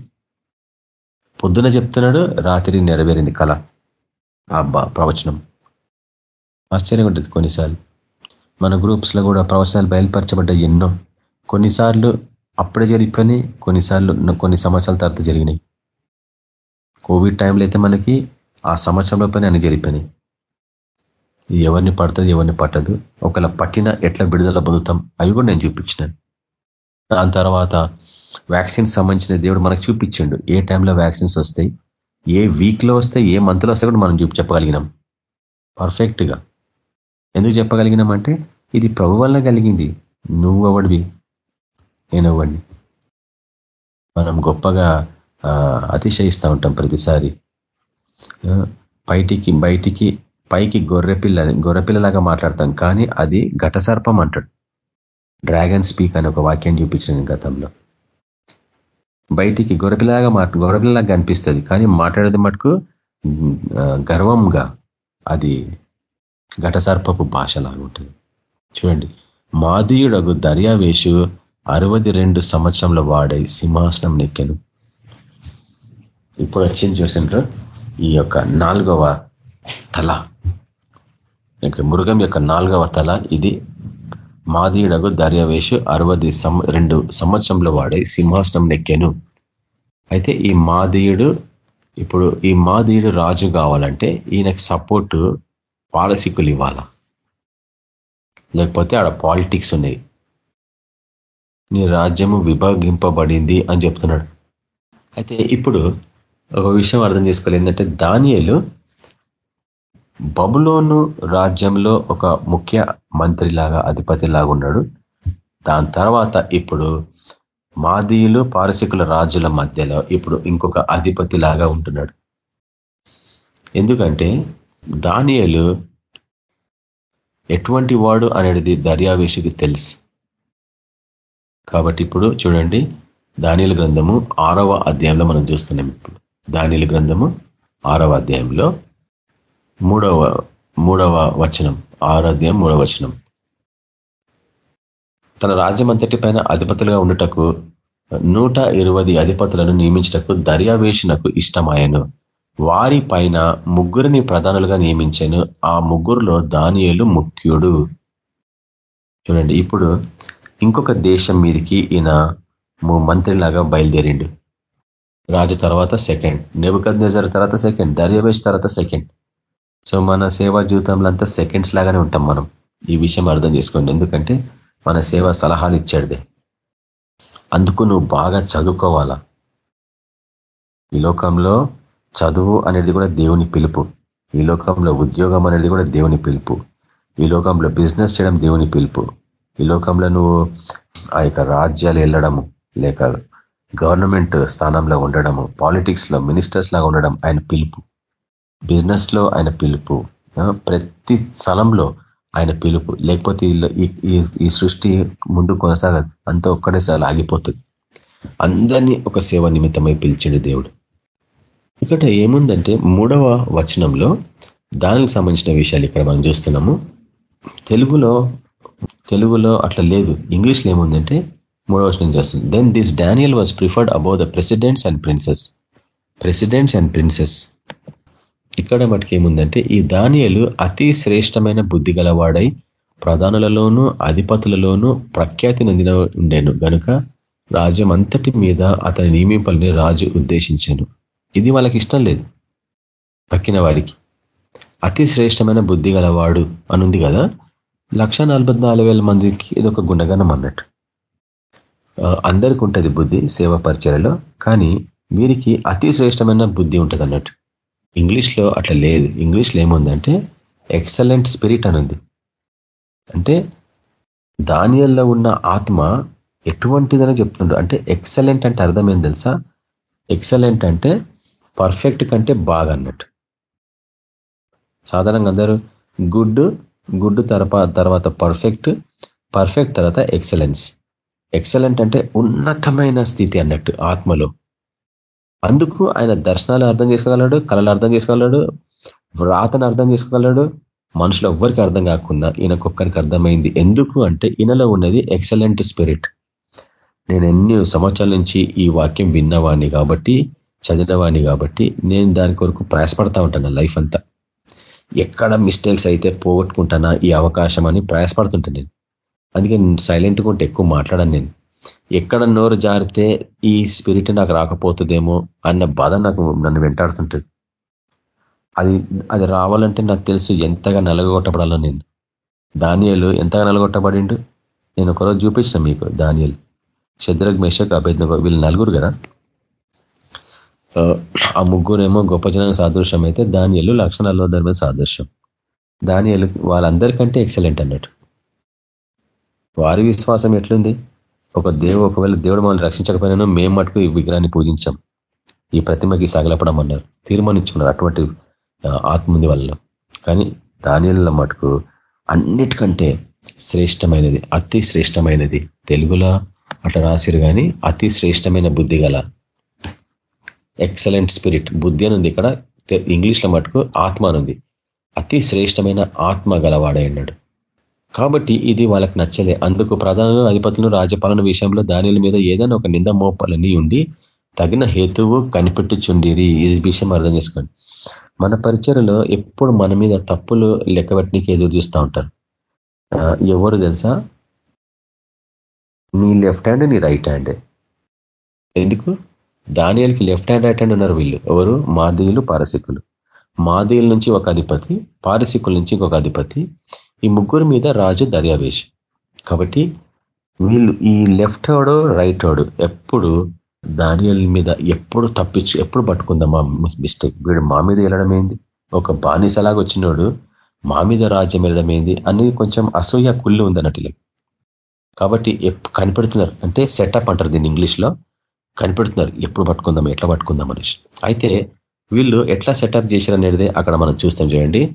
పొద్దున చెప్తున్నాడు రాత్రి నెరవేరింది కళ ఆ ప్రవచనం. ఆశ్చర్యంగా ఉంటుంది కొన్నిసార్లు. మన గ్రూప్స్లో కూడా ప్రవచనాలు బయలుపరచబడ్డాయి ఎన్నో. కొన్నిసార్లు అప్పుడే జరిగిపోయినాయి కొన్నిసార్లు కొన్ని సంవత్సరాల తర్వాత జరిగినాయి. కోవిడ్ టైంలో అయితే మనకి ఆ సంవత్సరంలో పైన అన్ని జరిగిపోయినాయి. ఎవరిని పడుతుంది ఎవరిని పట్టదు. ఒకవేళ పట్టిన ఎట్లా విడుదల పొందుతాం? అవి కూడా నేను చూపించినాను. దాని తర్వాత వ్యాక్సిన్ సంబంధించిన దేవుడు మనకు చూపించిండు. ఏ టైంలో వ్యాక్సిన్స్ వస్తాయి? ఏ వీక్లో వస్తాయి? ఏ మంత్లో వస్తే కూడా మనం చూపి చెప్పగలిగినాం. పర్ఫెక్ట్గా. ఎందుకు చెప్పగలిగినామంటే ఇది ప్రభు వల్ల కలిగింది. నువ్వు అవడివి నేనవ్వండి మనం గొప్పగా అతిశయిస్తూ ఉంటాం ప్రతిసారి. బయటికి బయటికి పైకి గొర్రెపిల్ల గొర్రెపిల్లలాగా మాట్లాడతాం. కానీ అది ఘటసర్పం అంటాడు. డ్రాగన్ స్పీక్ అని ఒక వాక్యం చూపించిన గతంలో. బయటికి గొర్రెపిల్లలాగా మాట్ గొర్రెపిల్లలాగా అనిపిస్తుంది. కానీ మాట్లాడేది మటుకు గర్వంగా. అది ఘటసర్పపు భాష ఉంటుంది. చూడండి. మాదీయుడగు దర్యావేషు అరవది రెండు సంవత్సరంలో వాడై సింహాసనం నెక్కెను. ఇప్పుడు వచ్చింది చూసిండ్రు ఈ యొక్క నాలుగవ తల. మృగం యొక్క నాలుగవ తల ఇది మాదీయుడగు దర్యావేషు అరవది సం రెండు సంవత్సరంలో వాడై సింహాసనం నెక్కెను. అయితే ఈ మాదీయుడు ఇప్పుడు ఈ మాదీయుడు రాజు కావాలంటే ఈయనకు సపోర్టు పాలసికులు ఇవ్వాలా లేకపోతే ఆడ పాలిటిక్స్ ఉన్నాయి. నీ రాజ్యము విభాగింపబడింది అని చెప్తున్నాడు. అయితే ఇప్పుడు ఒక విషయం అర్థం చేసుకోవాలి. ఏంటంటే దానియలు బబులోను రాజ్యంలో ఒక ముఖ్య మంత్రిలాగా అధిపతిలాగా ఉన్నాడు దాని తర్వాత ఇప్పుడు మాదీయులు పారసికుల రాజుల మధ్యలో ఇప్పుడు ఇంకొక అధిపతి లాగా ఉంటున్నాడు. ఎందుకంటే దానియలు ఎటువంటి వాడు అనేది దర్యావేషికి తెలుసు. కాబట్టి ఇప్పుడు చూడండి దానిల గ్రంథము ఆరవ అధ్యాయంలో మనం చూస్తున్నాం ఇప్పుడు. దానిల గ్రంథము ఆరవ అధ్యాయంలో మూడవ మూడవ వచనం ఆరో అధ్యాయం మూడవ వచనం. తన రాజ్యమంతటి పైన అధిపతులుగా ఉండటకు నూట ఇరవై అధిపతులను నియమించటకు దర్యావేషునకు ఇష్టమాయను. వారి పైన ముగ్గురిని ప్రధానులుగా నియమించాను. ఆ ముగ్గురులో దానియలు ముఖ్యుడు. చూడండి ఇప్పుడు ఇంకొక దేశం మీదకి ఈయన మంత్రిలాగా బయలుదేరిండు. రాజు తర్వాత సెకండ్ నెబుకద్ నెజర్ తర్వాత సెకండ్ దర్యావేష్ తర్వాత సెకండ్ సో మన సేవా జీవితంలో అంతా సెకండ్స్ లాగానే ఉంటాం మనం. ఈ విషయం అర్థం చేసుకోండి. ఎందుకంటే మన సేవ సలహాలు ఇచ్చాడుదే అందుకు నువ్వు బాగా చదువుకోవాలా. ఈ లోకంలో చదువు అనేది కూడా దేవుని పిలుపు. ఈ లోకంలో ఉద్యోగం అనేది కూడా దేవుని పిలుపు. ఈ లోకంలో బిజినెస్ చేయడం దేవుని పిలుపు. ఈ లోకంలో నువ్వు ఆ యొక్క రాజ్యాలు వెళ్ళడము లేక గవర్నమెంట్ స్థానంలో ఉండడము పాలిటిక్స్లో మినిస్టర్స్ లాగా ఉండడం ఆయన పిలుపు. బిజినెస్లో ఆయన పిలుపు. ప్రతి స్థలంలో ఆయన పిలుపు. లేకపోతే ఈ సృష్టి ముందు కొనసాగదు. అంతా ఒక్కడేసారి ఆగిపోతుంది. అందరినీ ఒక సేవ నిమిత్తమై పిలిచిండు దేవుడు. ఇక్కడ ఏముందంటే మూడవ వచనంలో దానికి సంబంధించిన విషయాలు ఇక్కడ మనం చూస్తున్నాము. తెలుగులో తెలుగులో అట్లా లేదు. ఇంగ్లీష్లో ఏముందంటే మూడవ వచనం చేస్తుంది then this Daniel was preferred above the presidents and princes presidents and princes ఇక్కడ మటుకు ఏముందంటే ఈ దానియలు అతి శ్రేష్టమైన బుద్ధి గలవాడై ప్రధానులలోనూ అధిపతులలోనూ ప్రఖ్యాతి నొందిన ఉండేను. గనుక రాజ్యం అంతటి మీద అతని నియమింపల్ని రాజు ఉద్దేశించాను. ఇది వాళ్ళకి ఇష్టం లేదు. తక్కిన వారికి. అతి శ్రేష్టమైన బుద్ధి గలవాడు అనుంది కదా? లక్ష మందికి ఇది ఒక గుణగణం అన్నట్టు. అందరికి ఉంటుంది బుద్ధి సేవ పరిచయలో కానీ వీరికి అతి శ్రేష్టమైన బుద్ధి ఉంటుంది అన్నట్టు ఇంగ్లీష్లో అట్లా లేదు. ఇంగ్లీష్లో ఏముందంటే ఎక్సలెంట్ స్పిరిట్ అనుంది. అంటే దానియల్లో ఉన్న ఆత్మ ఎటువంటిదని చెప్తుండ్రు అంటే ఎక్సలెంట్ అంటే అర్థం ఏం తెలుసా? ఎక్సలెంట్ అంటే పర్ఫెక్ట్ కంటే బాగా అన్నట్టు సాధారణంగా అందరూ గుడ్ గుడ్ తర్వాత తర్వాత పర్ఫెక్ట్ పర్ఫెక్ట్ తర్వాత ఎక్సలెన్స్. ఎక్సలెంట్ అంటే ఉన్నతమైన స్థితి అన్నట్టు ఆత్మలో. అందుకు ఆయన దర్శనాలు అర్థం చేసుకోగలడు కళలు అర్థం చేసుకోగలడు వ్రాతను అర్థం చేసుకోగలడు. మనుషులు ఎవ్వరికి అర్థం కాకుండా ఈయనకొక్కరికి అర్థమైంది. ఎందుకు అంటే ఈయనలో ఉన్నది ఎక్సలెంట్ స్పిరిట్. నేను ఎన్ని సంవత్సరాల నుంచి ఈ వాక్యం విన్నవాడిని కాబట్టి చదివినవాడిని కాబట్టి నేను దాని కొరకు ప్రయాసపడతా ఉంటాను లైఫ్ అంతా. ఎక్కడ మిస్టేక్స్ అయితే పోగొట్టుకుంటానా ఈ అవకాశం అని ప్రయాసపడుతుంటాను నేను. అందుకే సైలెంట్గా ఉంటే ఎక్కువ మాట్లాడాను నేను. ఎక్కడ నోరు జారితే ఈ స్పిరిట్ నాకు రాకపోతుందేమో అన్న బాధ నాకు నన్ను వెంటాడుతుంటుంది. అది అది రావాలంటే నాకు తెలుసు ఎంతగా నలగొట్టబడాలో నేను. దానియలు ఎంతగా నలగొట్టబడిండు? నేను ఒకరోజు చూపించిన మీకు దానియలు. శద్రగ్ మేషక్ అభేద్న వీళ్ళు నలుగురు కదా? ఆ ముగ్గురేమో గొప్ప జనానికి సాదృశ్యం అయితే దానియలు లక్ష నలభై సాదృశ్యం. దానియలు వాళ్ళందరికంటే ఎక్సలెంట్ అన్నట్టు. వారి విశ్వాసం ఎట్లుంది? ఒక దేవు ఒకవేళ దేవుడు మనల్ని రక్షించకపోయినా మేము మటుకు ఈ విగ్రహాన్ని పూజించాం. ఈ ప్రతిమకి సగలపడం అన్నారు. తీర్మానించుకున్నారు అటువంటి ఆత్మ ఉంది వాళ్ళలో కానీ దానిల మటుకు అన్నిటికంటే శ్రేష్టమైనది అతి శ్రేష్టమైనది తెలుగులో అట్లా రాసిరు కానీ అతి శ్రేష్టమైన బుద్ధి గల ఎక్సలెంట్ స్పిరిట్. బుద్ధి అని ఉంది ఇక్కడ. ఇంగ్లీష్లో మటుకు ఆత్మ అనుంది అతి శ్రేష్టమైన ఆత్మ గలవాడై అన్నాడు కాబట్టి ఇది వాళ్ళకి నచ్చలే. అందుకు ప్రధాన అధిపతులను రాజపాలన విషయంలో దానిల మీద ఏదైనా ఒక నింద మోపాలని ఉండి తగిన హేతువు కనిపెట్టుచుండిరి. ఈ విషయం అర్థం చేసుకోండి. మన పరిచయలో ఎప్పుడు మన మీద తప్పులు లెక్కబెట్టడానికి ఎదురు చూస్తూ ఉంటారు. ఎవరు తెలుసా? నీ లెఫ్ట్ హ్యాండ్ నీ రైట్ హ్యాండ్. ఎందుకు? దానియల్కి లెఫ్ట్ హ్యాండ్ రైట్ హ్యాండ్ ఉన్నారు వీళ్ళు. ఎవరు? మాదీయులు పారసికులు. మాదీయుల నుంచి ఒక అధిపతి పారసికుల నుంచి ఇంకొక అధిపతి. ఈ ముగ్గురు మీద రాజు దర్యావేష్. కాబట్టి వీళ్ళు ఈ లెఫ్ట్ వాడు రైట్ వాడు ఎప్పుడు దానియల్ మీద ఎప్పుడు తప్పించు ఎప్పుడు పట్టుకుందాం మా మిస్టేక్? వీడు మా మీద వెళ్ళడం ఏంది? ఒక బానిసలాగా వచ్చినోడు మా మీద రాజ్యం వెళ్ళడం ఏంది? అని కొంచెం అసూయ కుళ్ళు ఉందన్నట్టు కాబట్టి కనిపెడుతున్నారు. అంటే సెటప్ అంటారు దీన్ని ఇంగ్లీష్లో. కనిపెడుతున్నారు. ఎప్పుడు పట్టుకుందాం ఎట్లా పట్టుకుందాం అనేసి. అయితే వీళ్ళు ఎట్లా సెటప్ చేశారనేది అక్కడ మనం చూస్తాం చూడండి.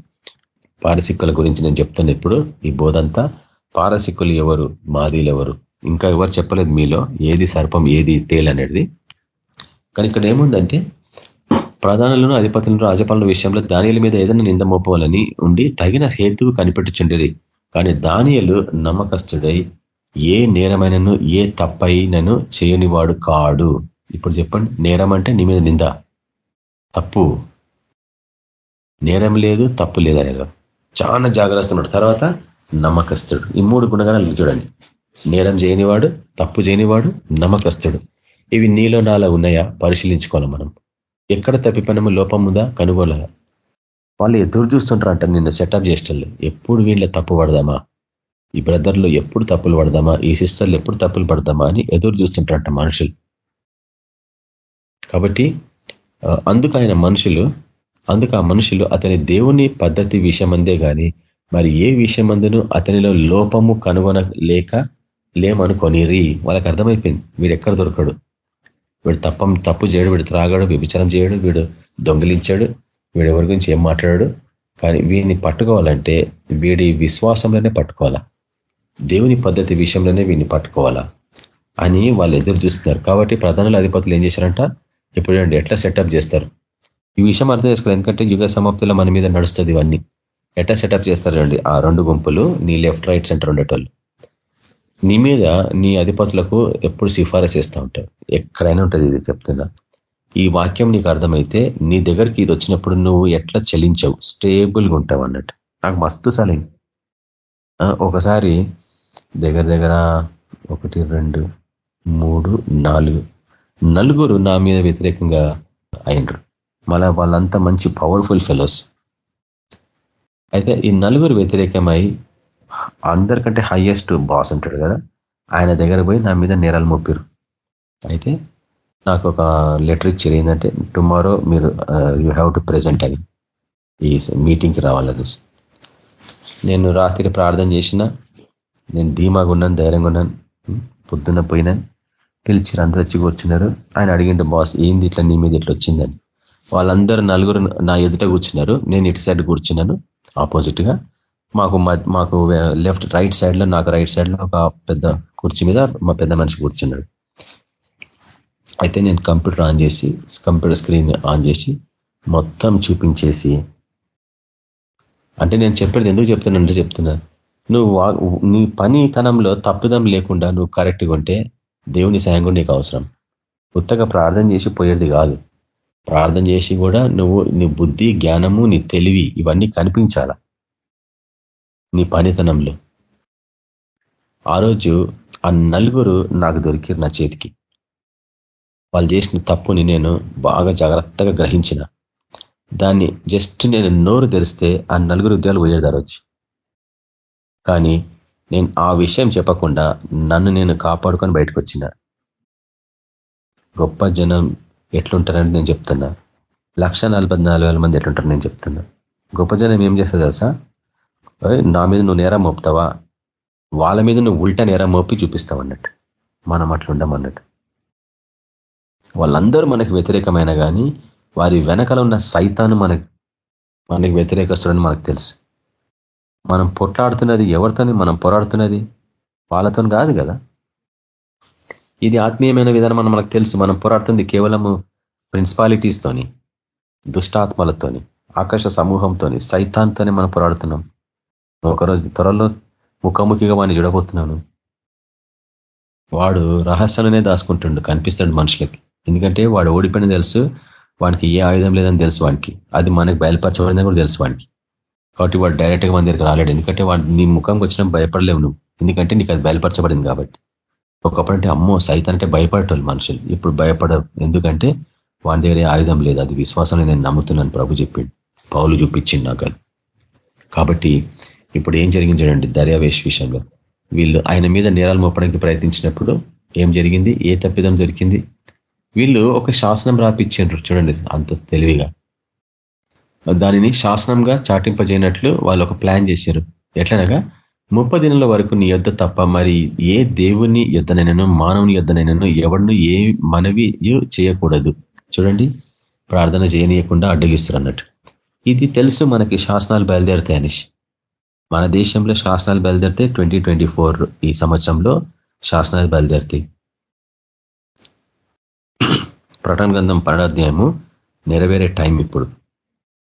పారసిక్కుల గురించి నేను చెప్తాను ఇప్పుడు. ఈ బోధంతా పారసిక్కులు ఎవరు మాదీలు ఎవరు? ఇంకా ఎవరు చెప్పలేదు మీలో. ఏది సర్పం ఏది తేల్ అనేది. కానీ ఇక్కడ ఏముందంటే ప్రధానులను అధిపతులను రాజపాలన విషయంలో దానియల మీద ఏదైనా నింద మోపవాలని ఉండి తగిన హేతువు కనిపెట్టుచుండేది. కానీ దానియలు నమ్మకస్తుడై ఏ నేరమైనను ఏ తప్పైనను చేయనివాడు కాడు. ఇప్పుడు చెప్పండి నేరం అంటే నీ మీద నింద. తప్పు. నేరం లేదు తప్పు లేదు అనేది చాలా జాగ్రత్త ఉన్నాడు. తర్వాత నమ్మకస్తుడు. ఈ మూడు గుణగణాలు చూడండి. నేరం చేయనివాడు తప్పు చేయనివాడు నమ్మకస్తుడు. ఇవి నీలో నాలో ఉన్నాయా? పరిశీలించుకోవాలి మనం. ఎక్కడ తప్పిపోయినము లోపం ఉందా? కనుగోల వాళ్ళు ఎదురు చూస్తుంటారు అంట నిన్ను సెటప్ చేసేటళ్ళు. ఎప్పుడు వీళ్ళ తప్పు పడదామా? ఈ బ్రదర్లు ఎప్పుడు తప్పులు పడదామా? ఈ సిస్టర్లు ఎప్పుడు తప్పులు పడదామా? అని ఎదురు చూస్తుంటారంట మనుషులు. కాబట్టి అందుకు ఆయన మనుషులు అందుకు ఆ మనుషులు అతని దేవుని పద్ధతి విషయమందే కానీ మరి ఏ విషయమందును అతనిలో లోపము కనుగొనలేక లేమనుకొనిరి. వాళ్ళకి అర్థమైపోయింది. వీడు ఎక్కడ దొరకడు. వీడు తప్పం తప్పు చేయడు. వీడు త్రాగాడు వ్యభిచారం చేయడు వీడు దొంగిలించాడు వీడు ఎవరి గురించి ఏం మాట్లాడాడు. కానీ వీడిని పట్టుకోవాలంటే వీడి విశ్వాసంలోనే పట్టుకోవాలా? దేవుని పద్ధతి విషయంలోనే వీడిని పట్టుకోవాలా? అని వాళ్ళు ఎదురు చూస్తున్నారు. కాబట్టి ప్రధానుల అధిపతులు ఏం చేశారంట? ఇప్పుడు ఎట్లా సెటప్ చేస్తారు? ఈ విషయం అర్థం చేసుకోవాలి. ఎందుకంటే యుగ సమాప్తిలో మన మీద నడుస్తుంది ఇవన్నీ. ఎట్లా సెటప్ చేస్తారు రండి ఆ రెండు గుంపులు నీ లెఫ్ట్ రైట్ సెంటర్ ఉండేటోళ్ళు. నీ మీద నీ అధిపతులకు ఎప్పుడు సిఫారసు చేస్తూ ఉంటారు. ఎక్కడైనా ఉంటుంది ఇది చెప్తున్నా. ఈ వాక్యం నీకు అర్థమైతే నీ దగ్గరికి ఇది వచ్చినప్పుడు నువ్వు ఎట్లా చెల్లించవు. స్టేబుల్గా ఉంటావు అన్నట్టు. నాకు మస్తు సలింగ్ ఒకసారి దగ్గర దగ్గర ఒకటి రెండు మూడు నాలుగు. నలుగురు నా మీద వ్యతిరేకంగా అయినరు. మళ్ళా వాళ్ళంతా మంచి పవర్ఫుల్ ఫెలోస్ అయితే ఈ నలుగురు వ్యతిరేకమై అందరికంటే హయ్యెస్ట్ బాస్ ఉంటాడు కదా ఆయన దగ్గర పోయి నా మీద నేరాలు మోపారు అయితే నాకు ఒక లెటర్ ఇచ్చారు ఏంటంటే టుమారో మీరు యూ హ్యావ్ టు ప్రెజెంట్ అని ఈ మీటింగ్కి రావాలని. నేను రాత్రి ప్రార్థన చేసిన నేను ధీమాగా ఉన్నాను ధైర్యంగా ఉన్నాను పొద్దున్న పోయినాను పిలిచిరు అందరూ వచ్చి కూర్చున్నారు. ఆయన అడిగిండు బాస్ ఏంది ఇట్లా నీ మీద ఇట్లా వచ్చిందని? వాళ్ళందరూ నలుగురు నా ఎదుట కూర్చున్నారు. నేను ఇటు సైడ్ కూర్చున్నాను ఆపోజిట్గా. మాకు మాకు లెఫ్ట్ రైట్ సైడ్లో నాకు రైట్ సైడ్లో ఒక పెద్ద కుర్చీ మీద మా పెద్ద మనిషి కూర్చున్నాడు. అయితే నేను కంప్యూటర్ ఆన్ చేసి కంప్యూటర్ స్క్రీన్ ఆన్ చేసి మొత్తం చూపించేసి అంటే నేను చెప్పేది ఎందుకు చెప్తున్నానంటే చెప్తున్నా. నువ్వు నీ పని తనంలో తప్పిదం లేకుండా నువ్వు కరెక్ట్గా ఉంటే దేవుని సాయం నీకు అవసరం. కొత్తగా ప్రార్థన చేసి పోయేది కాదు. ప్రార్థన చేసి కూడా నువ్వు నీ బుద్ధి జ్ఞానము నీ తెలివి ఇవన్నీ కనిపించాల? నీ పనితనంలో. ఆ రోజు ఆ నలుగురు నాకు దొరికిరు నా చేతికి. వాళ్ళు చేసిన తప్పుని నేను బాగా జాగ్రత్తగా గ్రహించిన. దాన్ని జస్ట్ నేను నోరు తెరిస్తే ఆ నలుగురు ఉద్యోగాలు పోయేదారు వచ్చి కానీ నేను ఆ విషయం చెప్పకుండా నన్ను నేను కాపాడుకొని బయటకు వచ్చిన గొప్ప జనం ఎట్లుంటారని నేను చెప్తున్నా. లక్ష మంది ఎట్లుంటారు నేను చెప్తున్నా. గొప్ప జనం ఏం చేస్తా తెలుసా? నా మీద నువ్వు నేరం మోపుతావా? వాళ్ళ మీద నువ్వు ఉల్టా నేరం మోపి చూపిస్తావు అన్నట్టు. మనం అట్లుండమన్నట్టు వాళ్ళందరూ మనకు వ్యతిరేకమైన కానీ వారి వెనకాల ఉన్న సైతాన్ని మనకి మనకి వ్యతిరేకస్తుడని మనకు తెలుసు. మనం పొట్లాడుతున్నది ఎవరితోని మనం పోరాడుతున్నది? వాళ్ళతో కాదు కదా. ఇది ఆత్మీయమైన విధానం మనం మనకు తెలుసు. మనం పోరాడుతుంది కేవలము ప్రిన్సిపాలిటీస్తోని దుష్టాత్మలతోని ఆకాశ సమూహంతోని సైతాంతోనే మనం పోరాడుతున్నాం. ఒకరోజు త్వరలో ముఖాముఖిగా వాడిని చూడబోతున్నాను. వాడు రహస్యాలనే దాచుకుంటుండు కనిపిస్తాడు మనుషులకి. ఎందుకంటే వాడు ఓడిపోయిన తెలుసు వానికి ఏ ఆయుధం లేదని తెలుసు వానికి. అది మనకి బయలుపరచబడిందని కూడా తెలుసు వానికి. కాబట్టి వాడు డైరెక్ట్గా మన దగ్గరికి రాలేడు. ఎందుకంటే వాడు నీ ముఖంకి వచ్చినా భయపడలేవు నువ్వు. ఎందుకంటే నీకు అది బయలుపరచబడింది కాబట్టి. ఒకప్పుడంటే అమ్మో సైతం అంటే భయపడేటోళ్ళు మనుషులు. ఇప్పుడు భయపడరు. ఎందుకంటే వాడి దగ్గర ఆయుధం లేదు. అది విశ్వాసం నేను నమ్ముతున్నాను ప్రభు చెప్పిండు. పౌలు చూపించింది నాకు అది. కాబట్టి ఇప్పుడు ఏం జరిగింది చూడండి దర్యావేష్ విషయంలో. వీళ్ళు ఆయన మీద నేరాలు మోపడానికి ప్రయత్నించినప్పుడు ఏం జరిగింది? ఏ తప్పిదం దొరికింది? వీళ్ళు ఒక శాసనం రాపిచ్చిండ్రు చూడండి అంత తెలివిగా. దానిని శాసనంగా చాటింపజేయనట్లు వాళ్ళు ఒక ప్లాన్ చేశారు. ఎట్లనగా ముప్పై దినాల వరకు నీ యొద్ధ తప్ప మరి ఏ దేవుని యుద్ధనైనాను మానవుని యుద్ధనైనాను ఎవరిను ఏ మనవి చేయకూడదు. చూడండి ప్రార్థన చేయనీయకుండా అడ్డగిస్తారు అన్నట్టు ఇది తెలుసు మనకి శాసనాలు బయలుదేరుతాయి అనిష్. మన దేశంలో శాసనాలు బయలుదేరితే ట్వంటీ ఈ సంవత్సరంలో శాసనాలు బయలుదేరుతాయి. ప్రటన గ్రంథం పన్నెండాధ్యాయము నెరవేరే టైం ఇప్పుడు.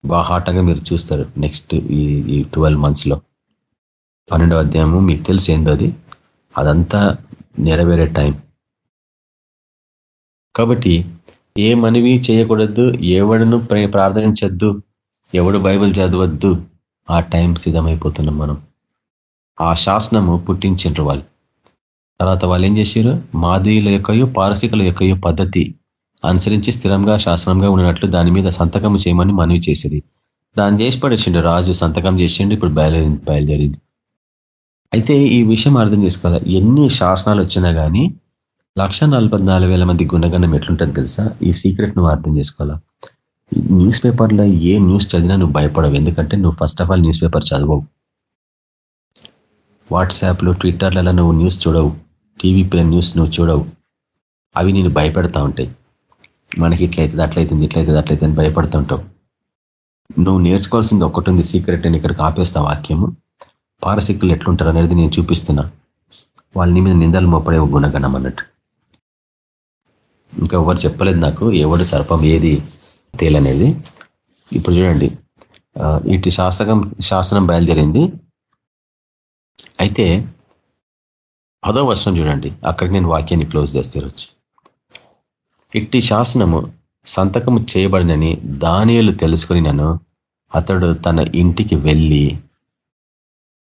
బాహాటంగా మీరు చూస్తారు నెక్స్ట్ ఈ ఈ ట్వెల్వ్ మంత్స్లో పన్నెండవ అధ్యాయము మీకు తెలిసి ఏందో అది? అదంతా నెరవేరే టైం కాబట్టి ఏ మనవి చేయకూడదు ఎవడును ప్రార్థించద్దు ఎవడు బైబిల్ చదవద్దు ఆ టైం సిద్ధమైపోతున్నాం మనం. ఆ శాసనము పుట్టించిండ్రు వాళ్ళు. తర్వాత వాళ్ళు ఏం చేశారు మాదీయుల యొక్కయో పారసికుల యొక్కయో పద్ధతి అనుసరించి స్థిరంగా శాసనంగా ఉన్నట్లు దాని మీద సంతకం చేయమని మనవి చేసేది. దాన్ని చేసి పడేసిండు రాజు సంతకం చేసిండు ఇప్పుడు బయలుదేరి బయలుదేరింది. అయితే ఈ విషయం అర్థం చేసుకోవాలి? ఎన్ని శాసనాలు వచ్చినా కానీ లక్ష మంది గుణగణం ఎట్లుంటుంది తెలుసా? ఈ సీక్రెట్ నువ్వు అర్థం చేసుకోవాలా? న్యూస్ పేపర్లో ఏ న్యూస్ చదివినా నువ్వు భయపడవు. ఎందుకంటే నువ్వు first of all newspaper చదవవు. వాట్సాప్లో ట్విట్టర్లలో నువ్వు న్యూస్ చూడవు. టీవీ న్యూస్ నువ్వు చూడవు. అవి నేను భయపెడతా ఉంటాయి. మనకి ఇట్లయితుంది అట్లయితుంది ఇట్లయితుంది అట్లయితే అని భయపడుతుంటావు. నువ్వు నేర్చుకోవాల్సింది ఒకటి ఉంది సీక్రెట్ అని ఇక్కడికి ఆపేస్తా వాక్యము. పారసిక్కులు ఎట్లుంటారు అనేది నేను చూపిస్తున్నా. వాళ్ళ మీద నిందలు మోపడే గుణగణం అన్నట్టు. ఇంకా ఎవరు చెప్పలేదు నాకు ఎవడు సర్పం ఏది తేలనేది ఇప్పుడు చూడండి ఇటు శాసకం శాసనం బయలుదేరింది. అయితే పదో వర్షం చూడండి అక్కడ నేను వాక్యాన్ని క్లోజ్ చేస్తే వచ్చి ఇట్టి శాసనము సంతకము చేయబడినని దానియలు తెలుసుకుని నన్ను అతడు తన ఇంటికి వెళ్ళి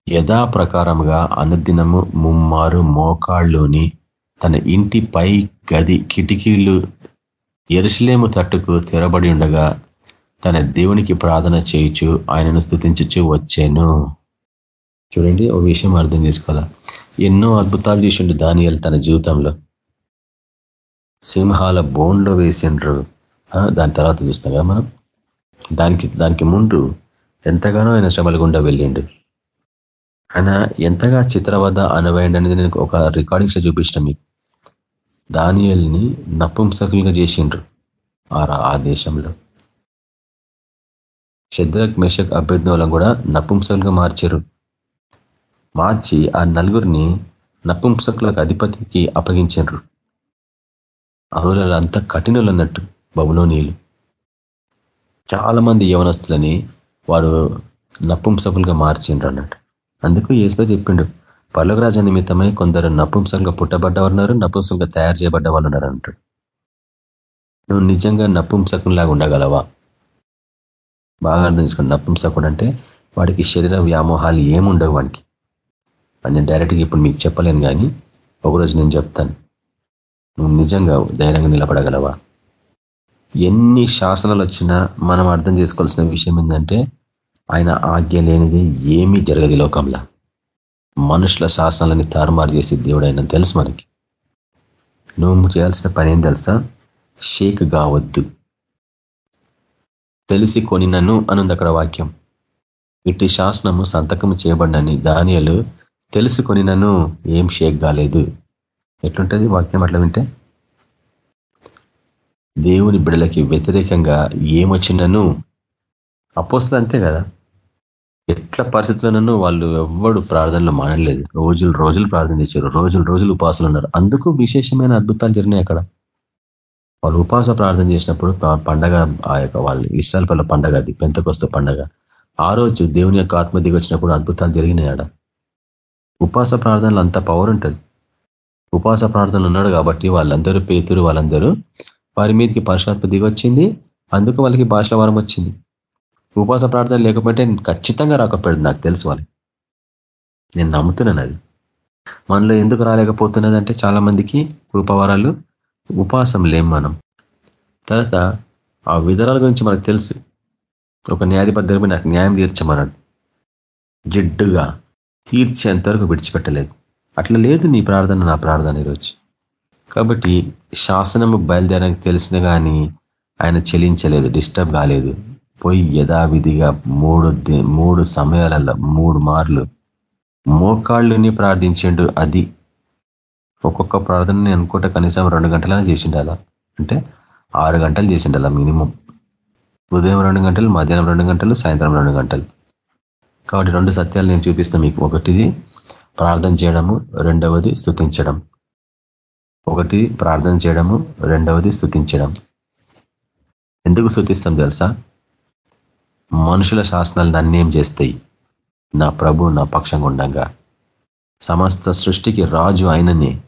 యథాప్రకారముగా అనుదినము ముమ్మారు మోకాళ్ళుని తన ఇంటి పై గది కిటికీలు ఎరుసలేము తట్టుకు తెరబడి ఉండగా తన దేవునికి ప్రార్థన చేయుచు ఆయనను స్థుతించుచు వచ్చాను. చూడండి ఒక విషయం అర్థం చేసుకోవాలా? ఎన్నో అద్భుతాలు చేసిండు దానియాలు తన జీవితంలో. సింహాల బోన్లో వేసిండ్రు దాని తర్వాత చూస్తాం కదా మనం. దానికి దానికి ముందు ఎంతగానో ఆయన శ్రమల గుండా వెళ్ళిండు. ఆయన ఎంతగా చిత్రవద అనవేయండి అనేది నేను ఒక రికార్డింగ్స్ చూపించిన మీకు. దానియల్ని నపుంసకులుగా చేసిండ్రు ఆ దేశంలో. శద్రక్ మేషక్ అభ్యర్థులను కూడా నపుంసకులుగా మార్చారు మార్చి ఆ నలుగురిని నపుంసకులకు అధిపతికి అప్పగించారు అహులలో అంత కఠినలు అన్నట్టు బబులోనీయులు చాలా మంది యవనస్తులని వారు నపుంసకులుగా మార్చిండ్రు అన్నట్టు. అందుకు ఏసులో చెప్పిండు పర్లోకరాజ నిమిత్తమై కొందరు నపుంసంగా పుట్టబడ్డవారున్నారు నపుంసంగా తయారు చేయబడ్డ వాళ్ళు ఉన్నారు అంటాడు. నువ్వు నిజంగా నపుంసకంలాగా ఉండగలవా? బాగా అర్థం చేసుకోండి నపుంసకుడు అంటే వాడికి శరీర వ్యామోహాలు ఏముండవు వాడికి నేను డైరెక్ట్గా ఇప్పుడు మీకు చెప్పలేను కానీ ఒకరోజు నేను చెప్తాను. నువ్వు నిజంగా ధైర్యంగా నిలబడగలవా? ఎన్ని శాసనాలు వచ్చినా మనం అర్థం చేసుకోవాల్సిన విషయం ఏంటంటే ఆయన ఆజ్ఞ లేనిది ఏమీ జరగదు లోకంలో. మనుషుల శాసనాలని తారుమారు చేసి దేవుడు ఆయన తెలుసు మనకి. నువ్వు చేయాల్సిన పని ఏం తెలుసా? షేక్ కావద్దు. తెలిసి నన్ను అనుంది అక్కడ వాక్యం. ఇట్టి శాసనము సంతకము చేయబడినని దానియలు తెలుసుకొని నన్ను ఏం షేక్ కాలేదు. ఎట్లుంటుంది? వాక్యం అట్లా వింటే? దేవుని బిడలకి వ్యతిరేకంగా ఏమొచ్చినను అపోస్తులు అంతే కదా. ఎట్ల పరిస్థితులను వాళ్ళు ఎవ్వడు ప్రార్థనలు మానలేదు రోజులు రోజులు ప్రార్థన చేశారు. రోజులు రోజులు ఉపాసాలు ఉన్నారు. అందుకు విశేషమైన అద్భుతాలు జరిగినాయి అక్కడ. వాళ్ళు ఉపాస ప్రార్థన చేసినప్పుడు పండగ ఆ యొక్క వాళ్ళు ఇష్టాల పండగ అది పెంతకొస్త పండగ. ఆ రోజు దేవుని యొక్క ఆత్మ దిగొచ్చినప్పుడు అద్భుతాలు జరిగినాయి ఆడ. ఉపాస ప్రార్థనలు అంత పవర్ ఉంటుంది. ఉపాస ప్రార్థనలు ఉన్నాడు కాబట్టి వాళ్ళందరూ పేతురు వాళ్ళందరూ వారి మీదకి పరశాత్మ దిగొచ్చింది అందుకు వాళ్ళకి భాషల వరం వచ్చింది. ఉపాస ప్రార్థన లేకపోతే ఖచ్చితంగా రాకపోయాడు నాకు తెలుసు వాళ్ళు నేను నమ్ముతున్నాను అది. మనలో ఎందుకు రాలేకపోతున్నది అంటే చాలా మందికి కృపవరాలు ఉపాసం లేం మనం. తర్వాత ఆ విధరాల గురించి మనకు తెలుసు. ఒక న్యాయాధిపతి నాకు న్యాయం తీర్చమన్నాడు. జిడ్డుగా తీర్చేంతవరకు విడిచిపెట్టలేదు. అట్లా లేదు నీ ప్రార్థన నా ప్రార్థన ఈరోజు. కాబట్టి శాసనము బయలుదేరడానికి తెలిసిన కానీ ఆయన చెలించలేదు డిస్టర్బ్ కాలేదు. పోయి యథావిధిగా మూడు మూడు సమయాలలో మూడు మార్లు మోకాళ్ళుని ప్రార్థించిండు. అది ఒక్కొక్క ప్రార్థనని అనుకుంటే కనీసం రెండు గంటలైనా చేసిండాలా? అంటే ఆరు గంటలు చేసిండాలా మినిమం. ఉదయం రెండు గంటలు మధ్యాహ్నం రెండు గంటలు సాయంత్రం రెండు గంటలు. కాబట్టి రెండు సత్యాలు నేను చూపిస్తాను మీకు. ఒకటిది ప్రార్థన చేయడము రెండవది స్థుతించడం ఒకటి ప్రార్థన చేయడము రెండవది స్థుతించడం ఎందుకు స్థుతిస్తాం తెలుసా? మనుషుల శాసనాలు నన్నేం చేస్తాయి? నా ప్రభు నా పక్షంగా ఉండగా. సమస్త సృష్టికి రాజు ఆయననే.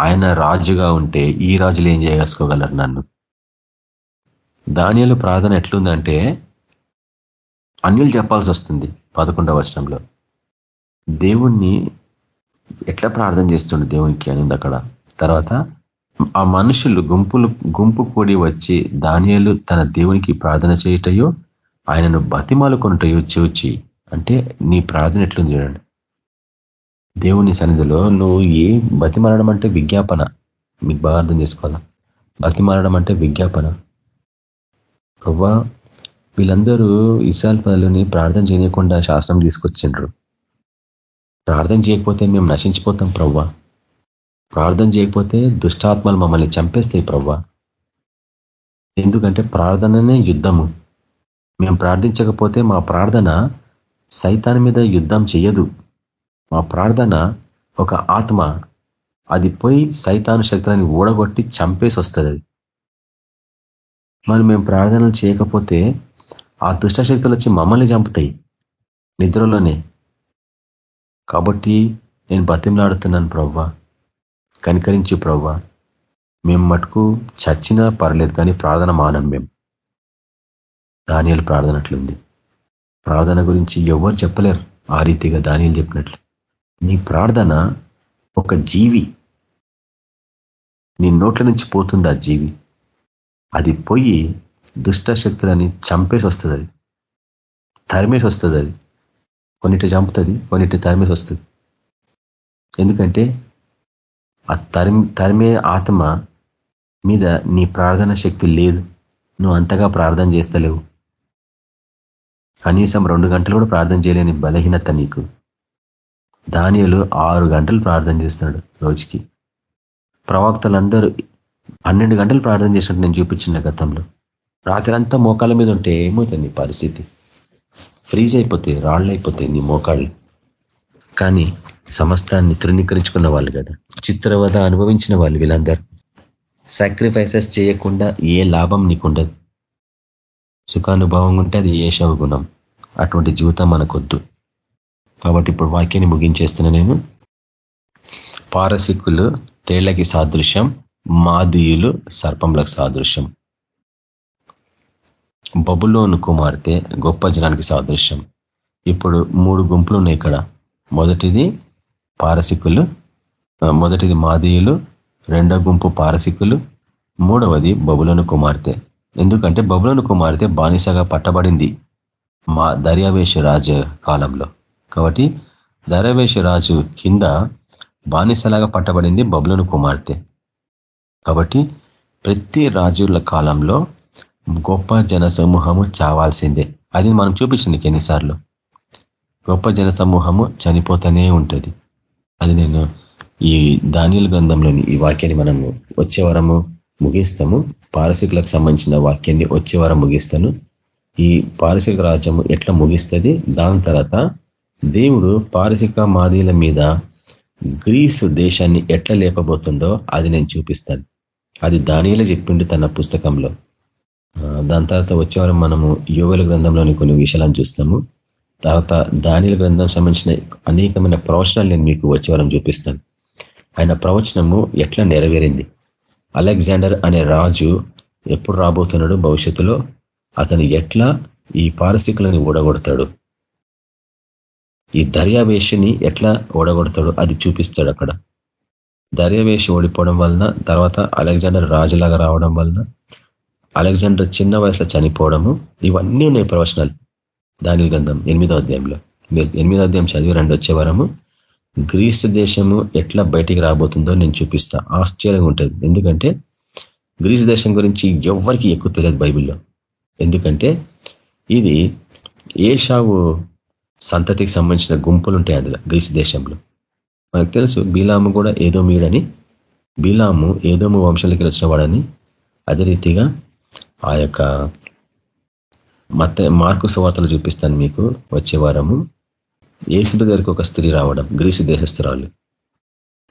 ఆయన రాజుగా ఉంటే ఈ రాజులు ఏం చేసుకోగలరు నన్ను? ధాన్యాలు ప్రార్థన ఎట్లుందంటే అన్యులు చెప్పాల్సి వస్తుంది పదకొండవ వచనంలో. దేవుణ్ణి ఎట్లా ప్రార్థన చేస్తుండే దేవునికి అని అక్కడ. తర్వాత ఆ మనుషులు గుంపులు గుంపు కూడి వచ్చి ధాన్యాలు తన దేవునికి ప్రార్థన చేయటయో ఆయనను బతిమాలు కొనటయో చూచి అంటే నీ ప్రార్థన ఎట్లుంది చూడండి. దేవుని సన్నిధిలో నువ్వు ఏ బతిమాలడం అంటే విజ్ఞాపన? మీకు బాగా అర్థం చేసుకోవాలా? బతిమాలడం అంటే విజ్ఞాపన. ప్రవ్వా వీళ్ళందరూ ఇసాల్ పదలని ప్రార్థన చేయకుండా శాస్త్రం తీసుకొచ్చిండ్రు. ప్రార్థన చేయకపోతే మేము నశించిపోతాం ప్రవ్వా. ప్రార్థన చేయకపోతే దుష్టాత్మలు మమ్మల్ని చంపేస్తాయి ప్రవ్వా. ఎందుకంటే ప్రార్థననే యుద్ధము. మేము ప్రార్థించకపోతే మా ప్రార్థన సైతాన్ మీద యుద్ధం చేయదు మా ప్రార్థన ఒక ఆత్మ. అది పోయి సైతాను శక్తులని ఊడగొట్టి చంపేసి వస్తుంది. అది మరి మేము ప్రార్థనలు చేయకపోతే ఆ దుష్టశక్తులు వచ్చి మమ్మల్ని చంపుతాయి. నిద్రలోనే. కాబట్టి నేను బతిమలాడుతున్నాను ప్రవ్వా. కనికరించి ప్రవ్వా. మేము మటుకు చచ్చినా పర్లేదు కానీ ప్రార్థన మానం మేము ధాన్యాలు ప్రార్థన అట్లుంది. ప్రార్థన గురించి ఎవరు చెప్పలేరు. ఆ రీతిగా ధాన్యాలు చెప్పినట్లు. నీ ప్రార్థన ఒక జీవి. నీ నోట్ల నుంచి పోతుంది ఆ జీవి. అది పోయి దుష్ట శక్తులని చంపేసి వస్తుంది అది. తరిమేసి వస్తుంది అది. కొన్నిటి చంపుతుంది కొన్నిటి తరిమేసి వస్తుంది. ఎందుకంటే ఆ తరిమి తరిమే ఆత్మ మీద నీ ప్రార్థన శక్తి లేదు. నువ్వు అంతగా ప్రార్థన చేస్తలేవు. కనీసం రెండు గంటలు కూడా ప్రార్థన చేయలేని బలహీనత నీకు. దానియలు ఆరు గంటలు ప్రార్థన చేస్తున్నాడు రోజుకి. ప్రవక్తలందరూ పన్నెండు గంటలు ప్రార్థన చేసినట్టు నేను చూపించిన గతంలో. రాత్రి అంతా మోకాళ్ళ మీద ఉంటే ఏమవుతుంది పరిస్థితి? ఫ్రీజ్ అయిపోతాయి రాళ్ళు అయిపోతాయి నీ మోకాళ్ళు. కానీ సమస్తాన్ని తృణీకరించుకున్న వాళ్ళు కదా. చిత్రవద అనుభవించిన వాళ్ళు వీళ్ళందరూ. సాక్రిఫైసెస్ చేయకుండా ఏ లాభం నీకుండదు. సుఖానుభవం ఉంటే అది ఏషవ గుణం. అటువంటి జీవితం మనకొద్దు. కాబట్టి ఇప్పుడు వాక్యాన్ని ముగించేస్తున్నా నేను. పారసికులు తేళ్ళకి సాదృశ్యం మాదీయులు సర్పంలకు సాదృశ్యం. బబులోను కుమార్తె గొప్ప జనానికి సాదృశ్యం. ఇప్పుడు మూడు గుంపులు ఉన్నాయి ఇక్కడ. మొదటిది పారసికులు మొదటిది మాదీయులు రెండో గుంపు పారసికులు మూడవది బబులోను కుమార్తె. ఎందుకంటే బబులోను కుమార్తె బానిసగా పట్టబడింది మా దర్యావేశ రాజు కాలంలో. కాబట్టి దర్యావేశ రాజు కింద బానిసలాగా పట్టబడింది బబులోను కుమార్తె. కాబట్టి ప్రతి రాజుల కాలంలో గొప్ప జన సమూహము చావాల్సిందే. అది మనం చూపించింది ఎన్నిసార్లు. గొప్ప జన సమూహము చనిపోతూనే ఉంటుంది. అది నేను ఈ ధాన్యుల గ్రంథంలోని ఈ వాక్యాన్ని మనము వచ్చే వరము ముగిస్తాము. పారసికులకు సంబంధించిన వాక్యాన్ని వచ్చే వారం ముగిస్తాను. ఈ పారసిక రాజ్యము ఎట్లా ముగిస్తుంది? దాని తర్వాత దేవుడు పారసిక మాదీల మీద గ్రీసు దేశాన్ని ఎట్లా లేపబోతుండో అది నేను చూపిస్తాను. అది దానిలో చెప్పిండు తన పుస్తకంలో. దాని తర్వాత వచ్చేవారం మనము యోగుల గ్రంథంలోని కొన్ని విషయాలను చూస్తాము. తర్వాత దానిల గ్రంథం సంబంధించిన అనేకమైన ప్రవచనాలు నేను మీకు వచ్చేవారం చూపిస్తాను. ఆయన ప్రవచనము ఎట్లా నెరవేరింది? అలెగ్జాండర్ అనే రాజు ఎప్పుడు రాబోతున్నాడు భవిష్యత్తులో అతను ఎట్లా ఈ పారసికులని ఓడగొడతాడు ఈ దర్యావేషిని ఎట్లా ఓడగొడతాడు అది చూపిస్తాడు అక్కడ. దర్యావేషి ఓడిపోవడం వలన తర్వాత అలెగ్జాండర్ రాజులాగా రావడం వలన అలెగ్జాండర్ చిన్న వయసులో చనిపోవడము ఇవన్నీ ఉన్నాయి ప్రవచనాలు. దాని గ్రంథం ఎనిమిదో అధ్యాయంలో. ఎనిమిదో అధ్యాయం చదివి రెండు వచ్చే వరము. గ్రీసు దేశము ఎట్లా బయటికి రాబోతుందో నేను చూపిస్తా. ఆశ్చర్యంగా ఉంటుంది. ఎందుకంటే గ్రీసు దేశం గురించి ఎవరికి ఎక్కువ తెలియదు బైబిల్లో. ఎందుకంటే ఇది ఏషావు సంతతికి సంబంధించిన గుంపులు ఉంటాయి అందులో గ్రీసు దేశంలో. మనకు తెలుసు బీలాము కూడా ఏదో మీడని బీలాము ఏదోము వంశాలకి వచ్చిన వాడని అదే రీతిగా ఆ యొక్క మత మార్కు సువార్తలు చూపిస్తాను మీకు. వచ్చే వారము ఏసు దగ్గరికి ఒక స్త్రీ రావడం గ్రీసు దేశస్థురాలు.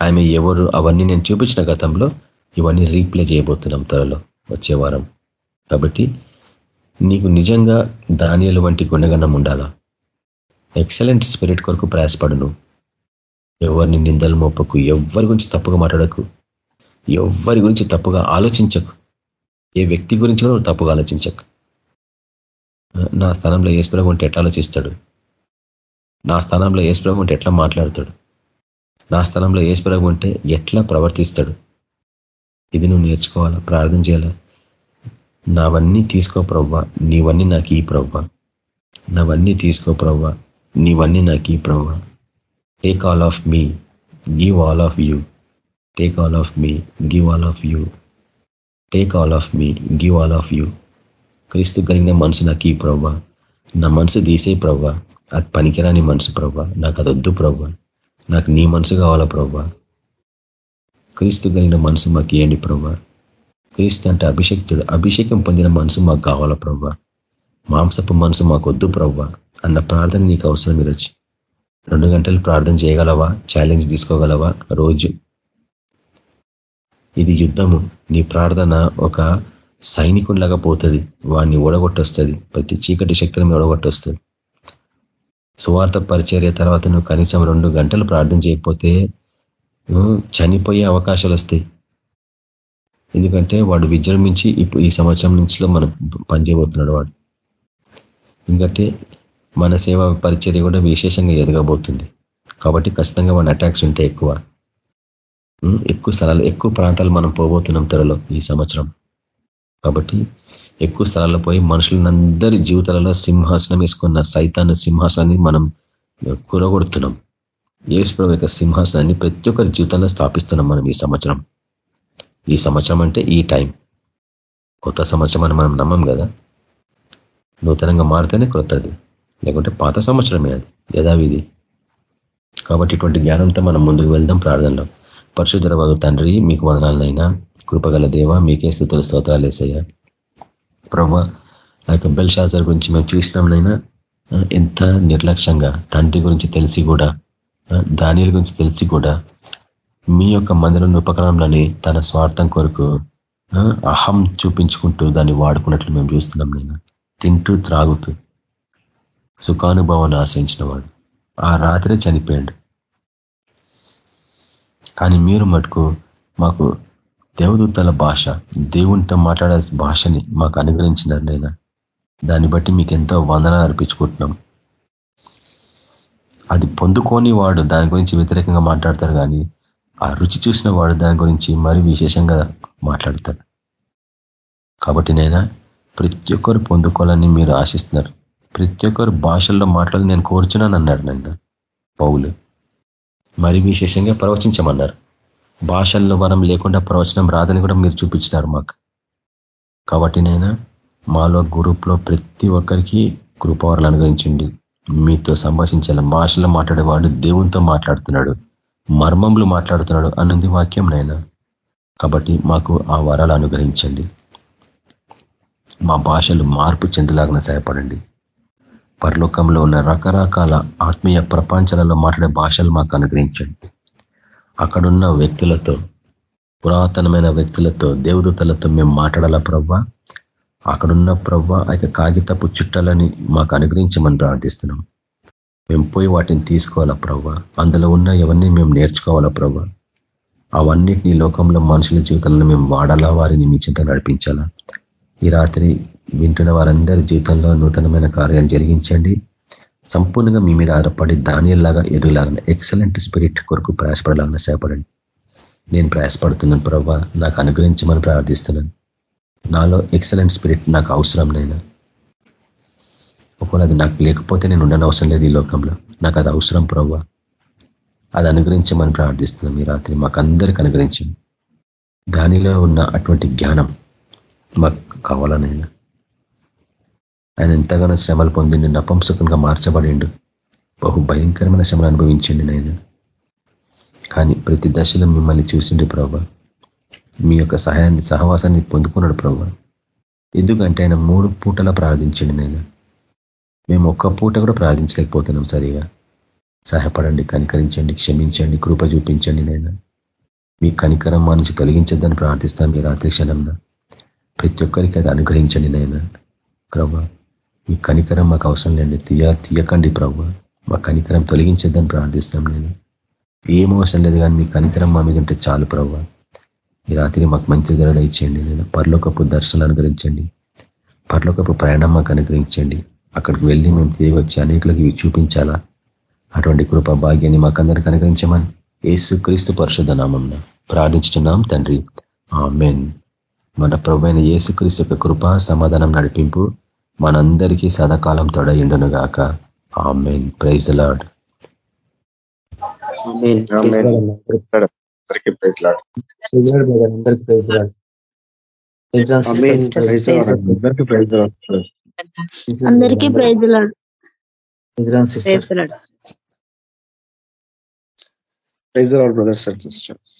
ఆమె ఎవరు అవన్నీ నేను చూపించిన గతంలో ఇవన్నీ రీప్లే చేయబోతున్నాం త్వరలో వచ్చే వారం. కాబట్టి నీకు నిజంగా ధాన్యాలు వంటి గుణగణం ఉండాలా? ఎక్సలెంట్ స్పిరిట్ కొరకు ప్రయాసపడును. ఎవరిని నిందలు మోపకు ఎవరి గురించి తప్పుగా మాట్లాడకు ఎవరి గురించి తప్పుగా ఆలోచించకు. ఏ వ్యక్తి గురించి కూడా తప్పుగా ఆలోచించక. నా స్థానంలో ఏసుప్రభు ఉంటే ఎట్లా ఆలోచిస్తాడు? నా స్థానంలో ఏసుప్రభు ఉంటే ఎట్లా మాట్లాడతాడు? నా స్థానంలో ఏసుప్రభు ఉంటే ఎట్లా ప్రవర్తిస్తాడు? ఇది నువ్వు నేర్చుకోవాలా? ప్రార్థన చేయాలా? నావన్నీ తీసుకో ప్రవ్వా. నీవన్నీ నాకు ఈ ప్రవ్వా. నావన్నీ తీసుకో ప్రవ్వా. నీవన్నీ నాకు ఈ ప్రవ్వా. Take all of me give all of you take all of me give all of you take all of me give all of you క్రీస్తు కలిగిన మనసు నాకు ఈ ప్రవ్వా. నా మనసు తీసే ప్రవ్వా. అది పనికిరాని మనసు ప్రవ్వా. నాకు అది వద్దు ప్రవ్వా. నాకు నీ మనసు కావాలా ప్రవ్వా? క్రీస్తు కలిగిన మనసు మాకు ఇవ్వండి ప్రవ్వా? క్రీస్తు అంటే అభిషక్తుడు. అభిషేకం పొందిన మనసు మాకు కావాలా ప్రవ్వ? మాంసపు మనసు మాకు వద్దు ప్రవ్వ. అన్న ప్రార్థన నీకు అవసరం ఈరోజు. రెండు గంటలు ప్రార్థన చేయగలవా? ఛాలెంజ్ తీసుకోగలవా? రోజు ఇది యుద్ధము. నీ ప్రార్థన ఒక సైనికుడిలాగా పోతుంది. వాడిని ఓడగొట్టొస్తుంది. ప్రతి చీకటి శక్తులను ఓడగొట్టొస్తుంది. సువార్త పరిచర్య తర్వాత నువ్వు కనీసం రెండు గంటలు ప్రార్థన చేయకపోతే చనిపోయే అవకాశాలు వస్తాయి. ఎందుకంటే వాడు విజృంభించి ఇప్పుడు ఈ సంవత్సరం నుంచి మనం పనిచేయబోతున్నాడు వాడు. ఎందుకంటే మన సేవ పరిచర్య కూడా విశేషంగా ఎదగబోతుంది. కాబట్టి ఖచ్చితంగా వాడిని అటాక్స్ ఉంటే ఎక్కువ. ఎక్కువ స్థలాలు ఎక్కువ ప్రాంతాలు మనం పోబోతున్నాం త్వరలో ఈ సంవత్సరం. కాబట్టి ఎక్కువ స్థలాల్లో పోయి మనుషులందరి జీవితాలలో సింహాసనం వేసుకున్న సైతాన్ని సింహాసనాన్ని మనం కూరగొడుతున్నాం ఏసుప్రభు యొక్క సింహాసనాన్ని ప్రతి ఒక్కరి జీవితంలో స్థాపిస్తున్నాం మనం ఈ సంవత్సరం. ఈ సంవత్సరం అంటే ఈ టైం. కొత్త సంవత్సరం అని మనం నమ్మం కదా? నూతనంగా మారితేనే క్రొత్తది లేకుంటే పాత సంవత్సరమే అది. యథావిధి. కాబట్టి ఇటువంటి జ్ఞానంతో మనం ముందుకు వెళ్దాం ప్రార్థనలో. పరిశుద్ధర బాగు తండ్రి మీకు వదనాలనైనా. కృపగల దేవ మీకే స్థుతులు స్తోత్రాలు వేసయ్యా ప్రభు ఆ యొక్క బెల్ షాజర్ గురించి మేము చూసినాంనైనా ఎంత నిర్లక్ష్యంగా తండ్రి గురించి తెలిసి కూడా దానిల గురించి తెలిసి కూడా మీ యొక్క మందిరం ఉపకరణంలోని తన స్వార్థం కొరకు అహం చూపించుకుంటూ దాన్ని వాడుకున్నట్లు మేము చూస్తున్నాం నేను తింటూ త్రాగుతూ సుఖానుభవాన్ని ఆశ్రయించిన వాడు ఆ రాత్రే చనిపోయాడు. కానీ మీరు మటుకు మాకు దేవదూతల భాష దేవునితో మాట్లాడే భాషని మాకు అనుగ్రహించినారు నేను దాన్ని బట్టి మీకు ఎంతో వందన అర్పించుకుంటున్నాం. అది పొందుకొని వాడు దాని గురించి వ్యతిరేకంగా మాట్లాడతాడు కానీ ఆ రుచి చూసిన వాడు దాని గురించి మరి విశేషంగా మాట్లాడతాడు. కాబట్టి నైనా ప్రతి ఒక్కరు పొందుకోవాలని మీరు ఆశిస్తున్నారు. ప్రతి ఒక్కరు భాషల్లో మాట్లాడి నేను కోరుచున్నాను అన్నాడు నన్ను పౌలు. మరి విశేషంగా ప్రవచించమన్నారు. భాషల్లో వరం లేకుండా ప్రవచనం రాదని కూడా మీరు చూపించినారు మాకు. కాబట్టి నైనా మాలో గ్రూప్లో ప్రతి ఒక్కరికి కృపవరలు అనుగ్రహించండి. మీతో సంభాషించాలి భాషలో మాట్లాడేవాడు దేవునితో మాట్లాడుతున్నాడు. మర్మంలో మాట్లాడుతున్నాడు అన్నది వాక్యం నైనా కాబట్టి మాకు ఆ వరాలు అనుగ్రహించండి. మా భాషలు మార్పు చెందలాగిన సహాయపడండి. పరలోకంలో ఉన్న రకరకాల ఆత్మీయ ప్రపంచాలలో మాట్లాడే భాషలు మాకు అనుగ్రహించండి. అక్కడున్న వ్యక్తులతో పురాతనమైన వ్యక్తులతో దేవదూతలతో మేము మాట్లాడాలా ప్రవ్వ? అక్కడున్న ప్రవ్వ ఆ కాగితపు చుట్టాలని మాకు అనుగ్రహించమని ప్రార్థిస్తున్నాం. మేము పోయి వాటిని తీసుకోవాలా ప్రవ్వ? అందులో ఉన్న ఎవరిని మేము నేర్చుకోవాలా ప్రవ్వ? అవన్నిటినీ లోకంలో మనుషుల జీవితంలో మేము వాడాలా? వారిని మీ చింత నడిపించాలా? ఈ రాత్రి వింటున్న వారందరి జీవితంలో నూతనమైన కార్యాలు జరిగించండి. సంపూర్ణంగా మీ మీద ఆధారపడి దానిలాగా ఎదుగులాగా ఎక్సలెంట్ స్పిరిట్ కొరకు ప్రయాసపడాలని సేపడండి నేను ప్రయాసపడుతున్నాను ప్రభావ నాకు అనుగ్రహించమని ప్రార్థిస్తున్నాను. నాలో ఎక్సలెంట్ స్పిరిట్ నాకు అవసరం నైనా ఒకవేళ అది నాకు లేకపోతే నేను ఉండని అవసరం లేదు ఈ లోకంలో. నాకు అది అవసరం ప్రవ్వ. అది అనుగ్రహించమని ప్రార్థిస్తున్నాం ఈ రాత్రి మాకు అందరికీ అనుగ్రహించండి. దానిలో ఉన్న అటువంటి జ్ఞానం మాకు కావాలనైనా. ఆయన ఎంతగానో శ్రమలు పొందిండి నపంసకునిగా మార్చబడిండు. బహు భయంకరమైన శ్రమలు అనుభవించండి నాయన. కానీ ప్రతి దశలో మిమ్మల్ని చూసిండి ప్రభా. మీ యొక్క సహాయాన్ని సహవాసాన్ని పొందుకున్నాడు ప్రభా. ఎందుకంటే ఆయన మూడు పూటలా ప్రార్థించండి నాయన. మేము ఒక్క పూట కూడా ప్రార్థించలేకపోతున్నాం సరిగా. సహాయపడండి కనికరించండి క్షమించండి కృప చూపించండి నాయన. మీ కనికరం మా నుంచి తొలగించద్దని ప్రార్థిస్తాం మీ రాత్రి క్షణంలో ప్రతి ఒక్కరికి అది అనుగ్రహించండి నాయన. ప్రభా మీ కనికరం మాకు అవసరం లేండి. తీయ తీయకండి ప్రభు. మా కనికరం తొలగించద్దని ప్రార్థిస్తున్నాం నేను. ఏం అవసరం లేదు కానీ మీ కనికరం మా మీద ఉంటే చాలు ప్రభు. ఈ రాత్రి మాకు మంచి ధర ఇచ్చేయండి నేను పర్లోకపు దర్శనాలు అనుగ్రహించండి. పర్లోకపు ప్రయాణం మాకు అనుగ్రహించండి. అక్కడికి వెళ్ళి మేము తిరిగి వచ్చి అనేకులకు ఇవి చూపించాలా? అటువంటి కృప భాగ్యాన్ని మాకందరికి అనుగ్రహించమని ఏసు క్రీస్తు పరిశుద్ధ నామం ప్రార్థించుతున్నాం తండ్రి. ఆ మెన్ మన ప్రభు అయిన ఏసుక్రీస్తు యొక్క కృప సమాధానం నడిపింపు మనందరికీ సదాకాలం తొడయిండును గాక ఆ మెయిన్ ప్రైజ్ లాడ్ అందరికీ ప్రైజ్ లాడ్ అందరికీ ప్రైజ్ లాడ్ అందరికీ praise Lord praise Lord brothers and sisters